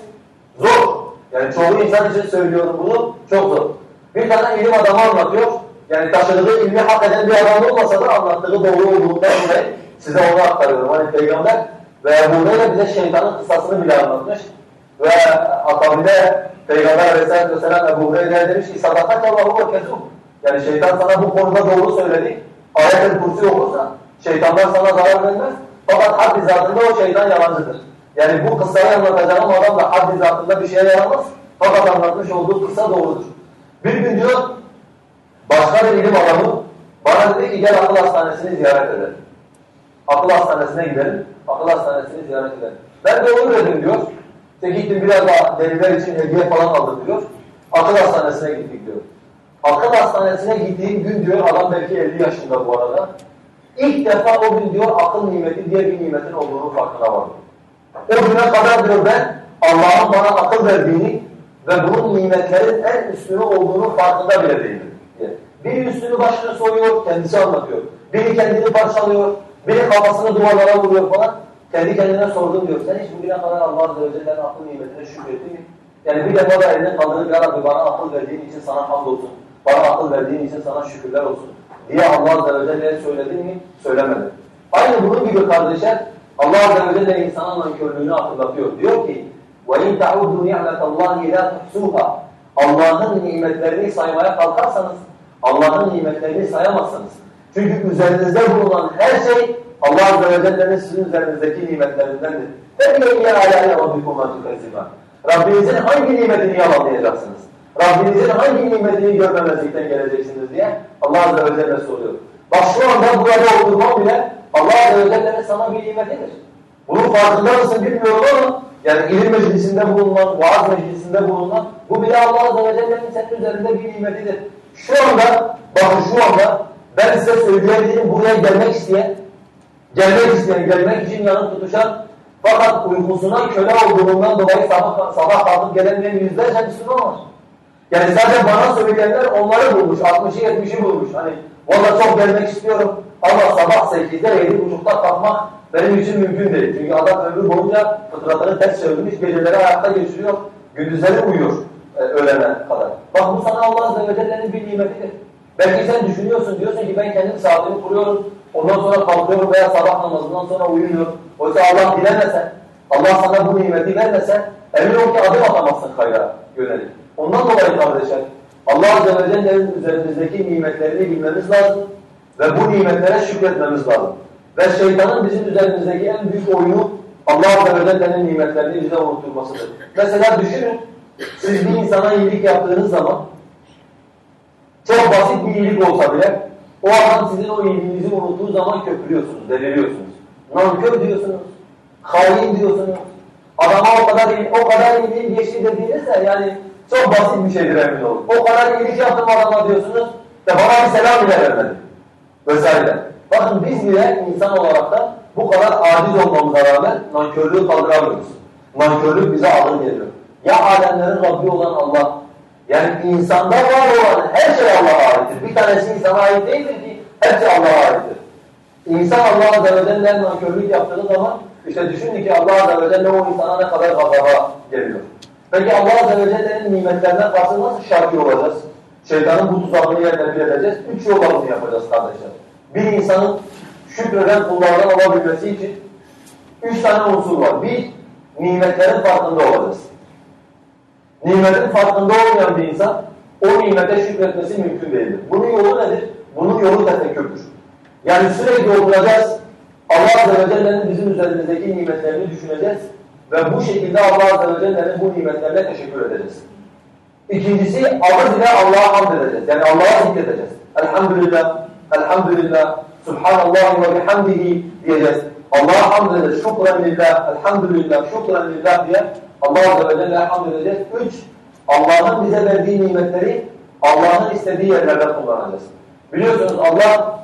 Zor. Yani çoğu insan için söylüyorum bunu, çok zor. Bir tane ilim adamı anlatıyor. Yani taşıdığı ilmi hak eden bir adam olmasa da anlattığı doğru olduğundan dolayı size onu aktarıyorum. Hani Peygamber ve Ebu Hureyre bize şeytanın kıssasını bile anlatmış. Ve akabinde Peygamber Aleyhisselatü Vesselam Ebu Hureyre demiş ki sadakat Allah'u ve. Yani şeytan sana bu konuda doğru söyledi. Ayet-el kursi okursa şeytanlar sana zarar vermez. Fakat haddi zatında o şeytan yalancıdır. Yani bu kıssayı anlatacağım adam da haddi zatında bir şeye yaramaz. Fakat anlatmış olduğu kıssa doğrudur. Bir gün diyor başka bir ilim adamı bana dedi ki gel akıl hastanesini ziyaret edelim. Akıl hastanesine gidelim. Akıl hastanesini ziyaret edelim. Ben de olur dedim diyor. İşte gittim biraz daha deliler için hediye falan aldım diyor. Akıl hastanesine gittik diyor. Akıl hastanesine gittiğim gün diyor adam belki 50 yaşında bu arada. İlk defa o gün diyor akıl nimeti diye bir nimetin olduğunu farkına vardım. O güne kadar diyor ben Allah'ın bana akıl verdiğini ve bunun nimetlerin en üstünü olduğunu farkında bile değilim. Biri üstünü başını soyuyor, kendisi anlatıyor. Biri kendini parçalıyor, biri kafasını duvarlara vuruyor falan. Kendi kendine sordum diyor. Sen hiç bugüne kadar Allah Azze ve akıl nimetine şükrettin mi? Yani bir defa da elini kaldırıp ya Rabbi bana akıl verdiğin için sana hamdolsun. Bana akıl verdiğin için sana şükürler olsun. Diye Allah Azze ve söyledin mi? Söylemedin. Aynı bunun gibi kardeşler Allah Azze ve Celle insanın nankörlüğünü hatırlatıyor. Diyor ki وَاِنْ تَعُدُّ نِعْمَةَ اللّٰهِ لَا تُحْسُوهَا Allah'ın nimetlerini saymaya kalkarsanız Allah'ın nimetlerini sayamazsınız. Çünkü üzerinizde bulunan her şey Allah Azze ve Celle'nin sizin üzerinizdeki nimetlerindendir. فَبِيَيَّ عَلَى رَبِّكُمْ وَتُكَزِّمًا Rabbinizin hangi nimetini yalanlayacaksınız? Rabbinizin hangi nimetini görmemezlikten geleceksiniz diye Allah Azze ve Celle soruyor. Bak şu anda burada oturmam bile Allah Azze ve Celle'nin sana bir nimetidir. Bunun farkında mısın bilmiyorum ama yani ilim meclisinde bulunan, vaaz meclisinde bulunan bu bile Allah Azze ve Celle'nin senin üzerinde bir nimetidir. Şu anda, bakın şu anda ben size söyleyebilirim buraya gelmek isteyen, gelmek isteyen, gelmek için yanıp tutuşan fakat uykusuna köle olduğundan dolayı sabah, sabah kalkıp gelemeyen yüzlerce Müslüman var. Yani sadece bana söyleyenler onları bulmuş, 60'ı 70'i bulmuş. Hani valla çok gelmek istiyorum ama sabah 8'de 7.30'da kalkmak benim için mümkün değil. Çünkü adam ömrü boyunca fıtratını ters çevirmiş, geceleri ayakta geçiriyor, gündüzleri uyuyor e, öğlene kadar. Bak bu sana Allah Azze bir nimetidir. Belki sen düşünüyorsun, diyorsun ki ben kendim saatimi kuruyorum, ondan sonra kalkıyorum veya sabah namazından sonra uyumuyorum. Oysa Allah dilemese, Allah sana bu nimeti vermese, emin ol ki adım atamazsın hayra yönelik. Ondan dolayı kardeşler, Allah Azze ve Celle'nin üzerimizdeki nimetlerini bilmemiz lazım ve bu nimetlere şükretmemiz lazım. Ve şeytanın bizim üzerimizdeki en büyük oyunu Allah Azze ve Celle'nin nimetlerini bize unutturmasıdır. Mesela düşünün, siz bir insana iyilik yaptığınız zaman çok basit bir iyilik olsa bile o adam sizin o iyiliğinizi unuttuğu zaman köpürüyorsunuz, deliriyorsunuz. Nankör diyorsunuz, hain diyorsunuz. Adama o kadar o kadar iyiliği geçti dediğinizde yani çok basit bir şeydir emin olun. O kadar iyilik yaptım adama diyorsunuz ve bana bir selam bile vermedi. Vesaire. Bakın biz bile insan olarak da bu kadar aciz olmamıza rağmen nankörlüğü kaldıramıyoruz. Nankörlük bize ağır geliyor. Ya alemlerin Rabbi olan Allah, yani insanda var olan her şey Allah'a aittir. Bir tanesi insana ait değildir ki hepsi Allah'a aittir. İnsan Allah Azze ve nankörlük yaptığı zaman işte düşünün ki Allah Azze ve Celle o insana ne kadar gazaba geliyor. Peki Allah Azze ve Celle'nin nimetlerine karşı nasıl şarkı olacağız? Şeytanın bu tuzağını yerine bir edeceğiz. Üç yolla bunu yapacağız kardeşler. Bir insanın şükreden kullardan olabilmesi için üç tane unsur var. Bir, nimetlerin farkında olacağız. Nimetin farkında olmayan bir insan o nimete şükretmesi mümkün değildir. Bunun yolu nedir? Bunun yolu tefekkürdür. Yani sürekli oturacağız, Allah Azze ve Celle'nin bizim üzerimizdeki nimetlerini düşüneceğiz ve bu şekilde Allah Azze ve Celle'nin bu nimetlerine teşekkür edeceğiz. İkincisi ağız ile Allah'a hamd edeceğiz. Yani Allah'a zikredeceğiz. Elhamdülillah, elhamdülillah, subhanallah ve bihamdihi diyeceğiz. Allah'a hamd edeceğiz. Şükran lillah, elhamdülillah, şükran lillah diye Allah Azze ve Celle'ye hamd edeceğiz. Üç, Allah'ın bize verdiği nimetleri Allah'ın istediği yerlerde kullanacağız. Biliyorsunuz Allah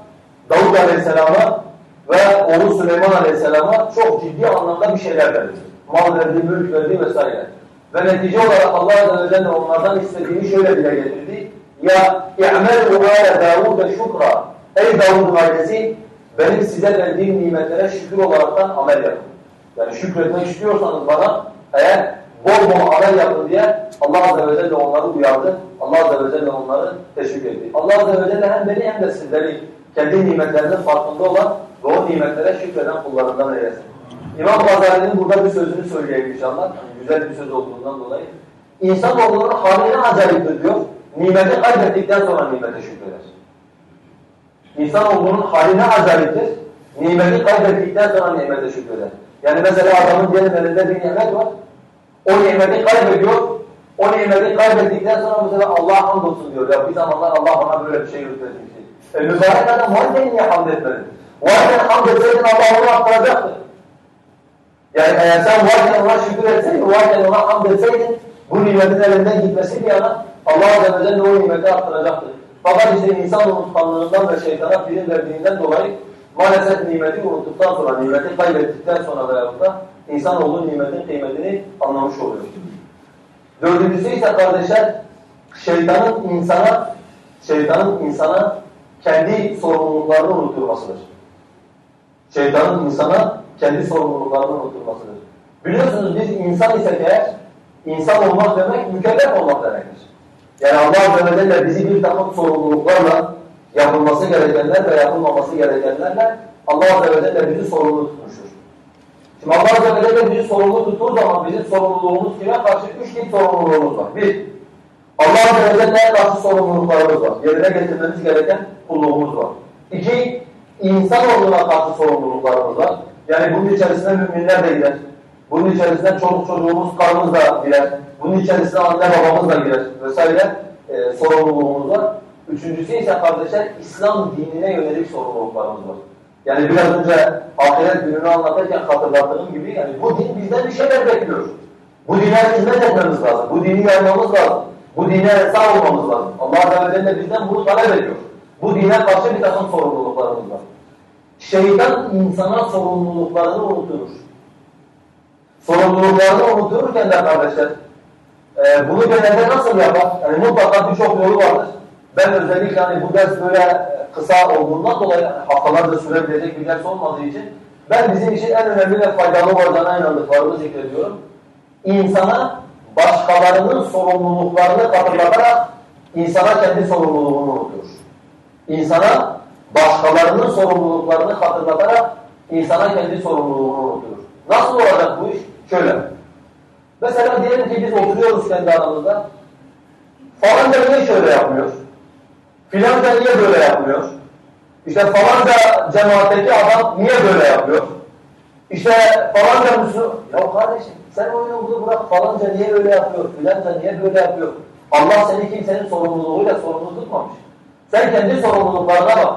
Davud Aleyhisselam'a ve oğlu Süleyman Aleyhisselam'a çok ciddi anlamda bir şeyler verdi. Mal verdi, mülk verdi vesaire. Ve netice olarak Allah Azze ve onlardan istediğini şöyle dile getirdi. Ya i'melû âle Davud'e şükra. Ey Davud ailesi benim size verdiğim nimetlere şükür olaraktan amel yapın. Yani şükretmek istiyorsanız bana eğer bol bol amel yapın diye Allah Azze ve Celle onları uyardı. Allah Azze ve Celle onları teşvik etti. Allah Azze ve Celle hem beni hem de sizleri kendi nimetlerinin farkında olan ve o nimetlere şükreden kullarından eylesin. İmam Gazali'nin burada bir sözünü söyleyeyim inşallah. Güzel bir söz olduğundan dolayı. İnsanoğlunun haline acayiptir diyor. Nimeti kaybettikten sonra nimete şükreder. İnsanoğlunun haline acayiptir. Nimeti kaybettikten sonra nimete şükreder. Yani mesela adamın diyelim elinde bir nimet var. O nimeti kaybediyor. O nimeti kaybettikten sonra mesela Allah'a hamdolsun diyor. Ya bir zamanlar Allah bana böyle bir şey lütfetmişti. E mübarek adam varken niye hamd etmedin? Varken hamd etseydin Allah onu arttıracaktı. Yani eğer sen varken ona şükür etseydin, varken ona hamd etseydin, bu nimetin elinden gitmesi bir yana Allah Azze ve Celle o nimeti arttıracaktı. Fakat işte insan unutkanlığından ve şeytana prim verdiğinden dolayı maalesef nimeti unuttuktan sonra, nimeti kaybettikten sonra veyahut da insanoğlu nimetin kıymetini anlamış oluyor. Dördüncüsü ise kardeşler, şeytanın insana, şeytanın insana kendi sorumluluklarını unutturmasıdır. Şeytanın insana kendi sorumluluklarını unutturmasıdır. Biliyorsunuz biz insan isek eğer, insan olmak demek mükellef olmak demektir. Yani Allah Azze ve bizi bir takım sorumluluklarla yapılması gerekenler ve yapılmaması gerekenlerle Allah Azze ve bizi sorumlu tutmuştur. Şimdi Allah Azze ve bizi sorumlu tuttuğu zaman bizim sorumluluğumuz kime karşı? Üç tip sorumluluğumuz var. Bir, Allah Azze ve Celle'ye karşı sorumluluklarımız var. Yerine getirmemiz gereken kulluğumuz var. İki, insanoğluna karşı sorumluluklarımız var. Yani bunun içerisinde müminler de girer. Bunun içerisinde çoluk çocuğumuz, karımız da girer. Bunun içerisinde anne babamız da girer vesaire e, sorumluluğumuz var. Üçüncüsü ise kardeşler İslam dinine yönelik sorumluluklarımız var. Yani biraz önce ahiret gününü anlatırken hatırlattığım gibi yani bu din bizden bir şeyler bekliyor. Bu dine hizmet etmemiz lazım. Bu dini yaymamız lazım. Bu dine sağ olmamız lazım. Allah Celle bizden bunu talep ediyor. Bu dine karşı bir takım sorumluluklarımız var. Şeytan insana sorumluluklarını unuturur. Sorumluluklarını unutururken de kardeşler e, bunu genelde nasıl yapar? Yani mutlaka birçok yolu vardır. Ben özellikle hani bu ders böyle kısa olduğundan dolayı haftalarca sürebilecek bir ders olmadığı için ben bizim için en önemli ve faydalı olacağına inandıklarımı zikrediyorum. İnsana başkalarının sorumluluklarını hatırlatarak insana kendi sorumluluğunu unutur. İnsana başkalarının sorumluluklarını hatırlatarak insana kendi sorumluluğunu unutur. Nasıl olacak bu iş? Şöyle. Mesela diyelim ki biz oturuyoruz kendi aramızda. Falanca niye şöyle yapmıyor? Filanca niye böyle yapmıyor? İşte falanca cemaatteki adam niye böyle yapıyor? İşte falanca Müslüman... Ya kardeşim sen oyunu bırak falanca niye öyle yapıyor? Filanca niye böyle yapıyor? Allah seni kimsenin sorumluluğuyla sorumlu tutmamış. Sen kendi sorumluluklarına bak.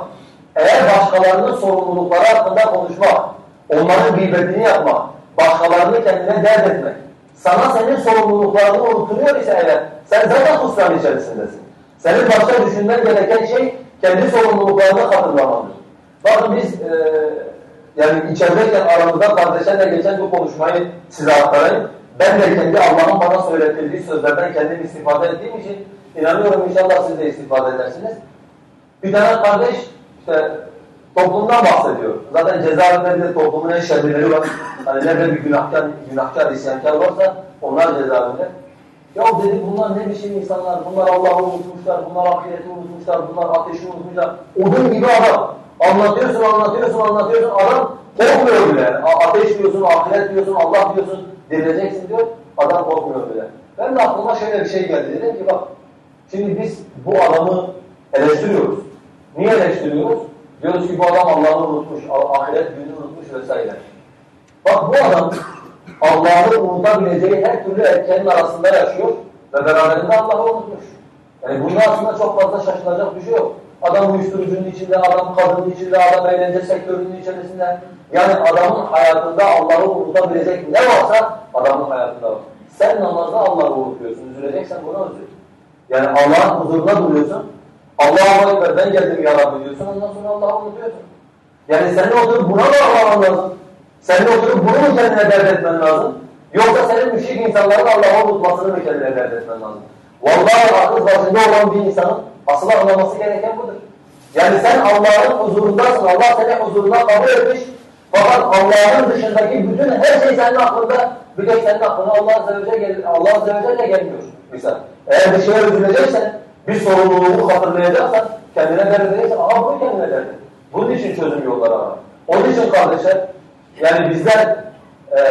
Eğer başkalarının sorumlulukları hakkında konuşmak, onların gıybetini yapmak, başkalarını kendine dert etmek, sana senin sorumluluklarını unutturuyor ise eğer, sen zaten husran içerisindesin. Senin başta düşünmen gereken şey, kendi sorumluluklarını hatırlamandır. Bakın biz, e, yani içerideyken aramızda kardeşlerle geçen bu konuşmayı size aktarayım. Ben de kendi Allah'ın bana söyletildiği sözlerden kendim istifade ettiğim için inanıyorum inşallah siz de istifade edersiniz. Bir tane kardeş işte toplumdan bahsediyor. Zaten cezaevinde de toplumun en şerrileri var. Hani nerede bir günahkar, günahkar, isyankar varsa onlar cezaevinde. Ya dedi bunlar ne biçim insanlar, bunlar Allah'ı unutmuşlar, bunlar ahireti unutmuşlar, bunlar ateşi unutmuşlar. Odun gibi adam. Anlatıyorsun, anlatıyorsun, anlatıyorsun. Adam Korkmuyor bile. Ateş diyorsun, ahiret diyorsun, Allah diyorsun, dirileceksin diyor. Adam korkmuyor bile. Ben de aklıma şöyle bir şey geldi. Dedim ki bak, şimdi biz bu adamı eleştiriyoruz. Niye eleştiriyoruz? Diyoruz ki bu adam Allah'ı unutmuş, ahiret gününü unutmuş vesaire. Bak bu adam Allah'ı unutabileceği her türlü etkenin arasında yaşıyor ve beraberinde Allah'ı unutmuş. Yani bunda aslında çok fazla şaşılacak bir şey yok. Adam uyuşturucunun içinde, adam kadının içinde, adam eğlence sektörünün içerisinde. Yani adamın hayatında Allah'ı unutabilecek ne varsa adamın hayatında var. Sen namazda Allah'ı unutuyorsun, üzüleceksen buna üzül. Yani Allah'ın huzuruna duruyorsun. Allah'a Ekber ben geldim ya Rabbi diyorsun, ondan sonra Allah'ı unutuyorsun. Yani senin oturup buna mı ağlaman lazım? Senin oturup bunu mu kendine dert etmen lazım? Yoksa senin müşrik insanların Allah'ı unutmasını mı kendine dert etmen lazım? Vallahi akıl başında olan bir insanın asıl anlaması gereken budur. Yani sen Allah'ın huzurundasın, Allah seni huzuruna kabul etmiş. Fakat Allah'ın dışındaki bütün her şey senin aklında, bir tek senin aklına Allah Azze ve Allah Azze ve gelmiyor. Misal. Eğer bir şeye üzüleceksen, bir sorumluluğu hatırlayacaksan, kendine dert edeceksen, aha kendine dert Bunun için çözüm yolları var. Onun için kardeşler, yani bizler e,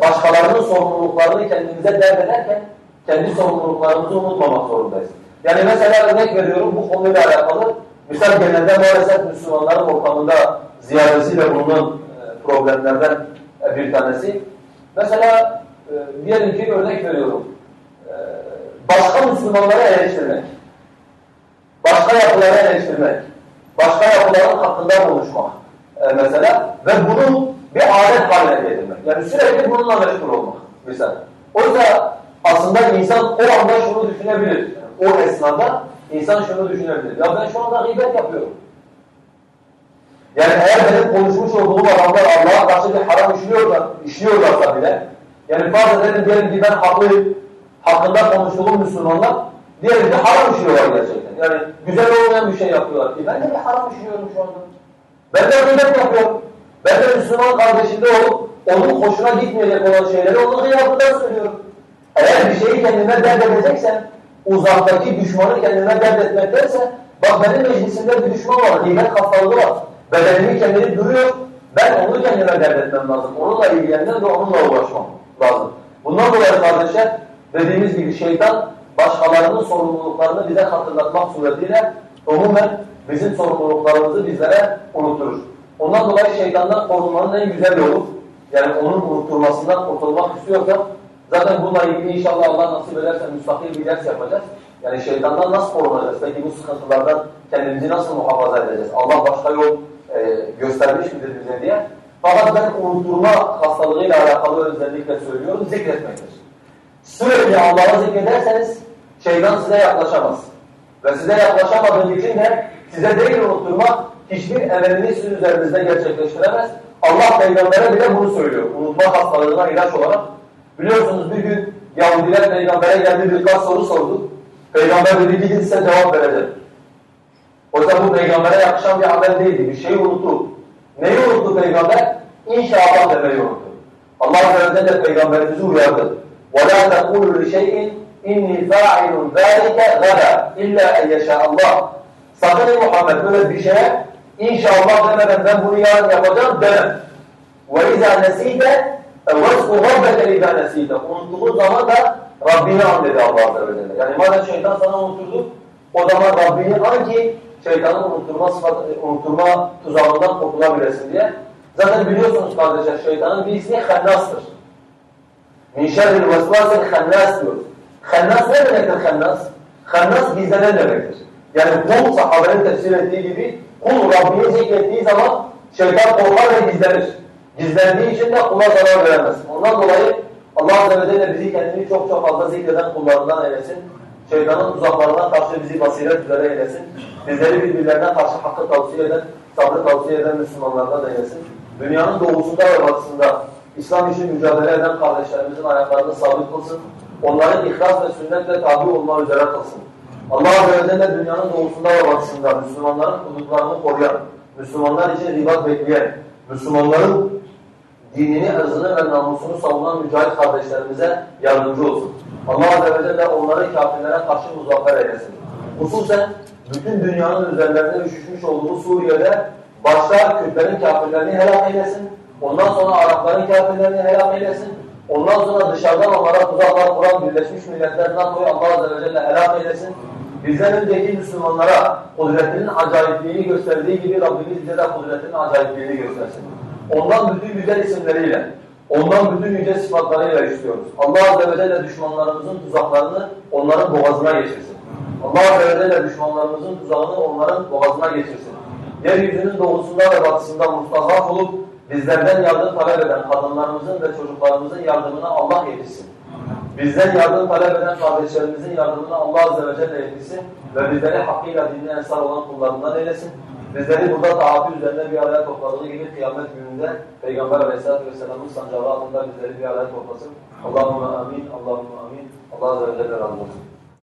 başkalarının sorumluluklarını kendimize dert ederken, kendi sorumluluklarımızı unutmamak zorundayız. Yani mesela örnek veriyorum bu konuyla alakalı. Misal genelde maalesef Müslümanların ortamında ziyadesiyle bulunan e, problemlerden e, bir tanesi. Mesela e, diyelim ki örnek veriyorum. Başka Müslümanlara eleştirmek. Başka yapılara eleştirmek. Başka yapıların hakkında konuşmak. E, mesela ve bunu bir adet haline getirmek. Yani sürekli bununla meşgul olmak. Mesela. Oysa aslında insan o anda şunu düşünebilir. O esnada insan şunu düşünebilir. Ya ben şu anda gıybet yapıyorum. Yani eğer benim konuşmuş olduğum adamlar Allah'a karşı bir haram işliyorlar, işliyorlarsa bile yani farz edelim diyelim ki ben haklıyım, hakkında konuştuğum Müslümanlar ki haram işliyorlar gerçekten. Yani güzel olmayan bir şey yapıyorlar ki ben de bir haram işliyorum şu anda. Ben de gıybet yapıyorum. Ben de Müslüman kardeşinde olup onun hoşuna gitmeyecek olan şeyleri onun gıyabından söylüyorum. Eğer bir şeyi kendime dert edeceksen, uzaktaki düşmanı kendime dert etmektense, bak benim meclisimde bir düşman var, gıybet hastalığı var. Bedenimi kendini duruyor, ben onu kendime dert etmem lazım. Onunla ilgilenmem ve onunla uğraşmam lazım. Bundan dolayı kardeşler, dediğimiz gibi şeytan başkalarının sorumluluklarını bize hatırlatmak suretiyle umumen bizim sorumluluklarımızı bizlere unutturur. Ondan dolayı şeytandan korunmanın en güzel yolu, yani onun unutturmasından kurtulmak istiyorsak, zaten bununla ilgili inşallah Allah nasip ederse müstakil bir ders yapacağız. Yani şeytandan nasıl korunacağız? Peki bu sıkıntılardan kendimizi nasıl muhafaza edeceğiz? Allah başka yol e, göstermiş midir bize diye. Fakat ben unutturma hastalığıyla alakalı özellikle söylüyorum, zikretmektir. Sürekli Allah'ı zikrederseniz şeytan size yaklaşamaz. Ve size yaklaşamadığı için de size değil unutturmak, hiçbir emrini sizin üzerinizde gerçekleştiremez. Allah peygambere bile bunu söylüyor. Unutma hastalığına ilaç olarak. Biliyorsunuz bir gün Yahudiler peygambere geldi birkaç soru sordu. Peygamber dedi gidin size cevap verecek. Oysa bu peygambere yakışan bir amel değildi. Bir şeyi unuttu. Neyi unuttu peygamber? İnşallah demeyi unuttu. Allah ve Celle peygamberimizi uyardı. وَلَا تَقُولُ لِشَيْءٍ اِنِّي فَاعِلٌ ذَٰلِكَ غَدَى اِلَّا اَنْ يَشَاءَ اللّٰهِ Sakın ey Muhammed böyle bir şeye inşallah demeden ben bunu yarın yapacağım demem. وَاِذَا نَس۪يتَ وَاسْقُ رَبَّكَ اِذَا نَس۪يتَ Unuttuğun zaman da Rabbini an dedi Allah Azze ve Celle. Yani madem şeytan sana unutturdu, o zaman Rabbini an ki şeytanın unutturma, unutturma tuzağından kurtulabilesin diye. Zaten biliyorsunuz kardeşler şeytanın bir ismi Hennas'tır. Min şerril vesvasil Hennas diyoruz. Hennas ne demektir Hennas? Hennas gizlenen demektir. Yani kul sahabenin tefsir ettiği gibi kul Rabbini zikrettiği zaman şeytan korkar ve gizlenir. Gizlendiği için de kula zarar veremez. Ondan dolayı Allah Azze ve Celle bizi kendini çok çok fazla zikreden kullarından eylesin. Şeytanın uzaklarına karşı bizi basiret üzere eylesin. Bizleri birbirlerine karşı hakkı tavsiye eden, sabrı tavsiye eden Müslümanlardan eylesin. Dünyanın doğusunda ve batısında İslam için mücadele eden kardeşlerimizin ayaklarını sabit kılsın. Onların ihlas ve sünnetle tabi olma üzere kılsın. Allah Azze ve Celle dünyanın doğusunda ve batısında Müslümanların hudutlarını koruyan, Müslümanlar için ribat bekleyen, Müslümanların dinini, ırzını ve namusunu savunan mücahit kardeşlerimize yardımcı olsun. Allah Azze ve Celle onları kafirlere karşı muzaffer eylesin. Hususen bütün dünyanın üzerlerine üşüşmüş olduğu Suriye'de başta Kürtlerin kafirlerini helak eylesin. Ondan sonra Arapların kafirlerini helak eylesin. Ondan sonra dışarıdan onlara tuzaklar kuran Birleşmiş Milletler NATO'yu Allah Azze ve Celle helak eylesin. Bizden önceki Müslümanlara kudretinin acayipliğini gösterdiği gibi Rabbimiz bize de kudretinin acayipliğini göstersin. Ondan bütün güzel isimleriyle, ondan bütün yüce sıfatlarıyla istiyoruz. Allah Azze ve Celle düşmanlarımızın tuzaklarını onların boğazına geçirsin. Allah Azze ve Celle düşmanlarımızın tuzağını onların boğazına geçirsin. Yeryüzünün doğusunda ve batısında mustazaf olup bizlerden yardım talep eden kadınlarımızın ve çocuklarımızın yardımına Allah yetişsin. Bizden yardım talep eden kardeşlerimizin yardımına Allah Azze ve Celle yetişsin ve bizleri hakkıyla dinine ensar olan kullarından eylesin. Bizleri burada taati üzerine bir araya topladığı gibi kıyamet gününde Peygamber Aleyhisselatü Vesselam'ın sancağı altında bizleri bir araya toplasın. Allahümme amin, Allahümme amin. Allah Azze ve Celle razı olsun.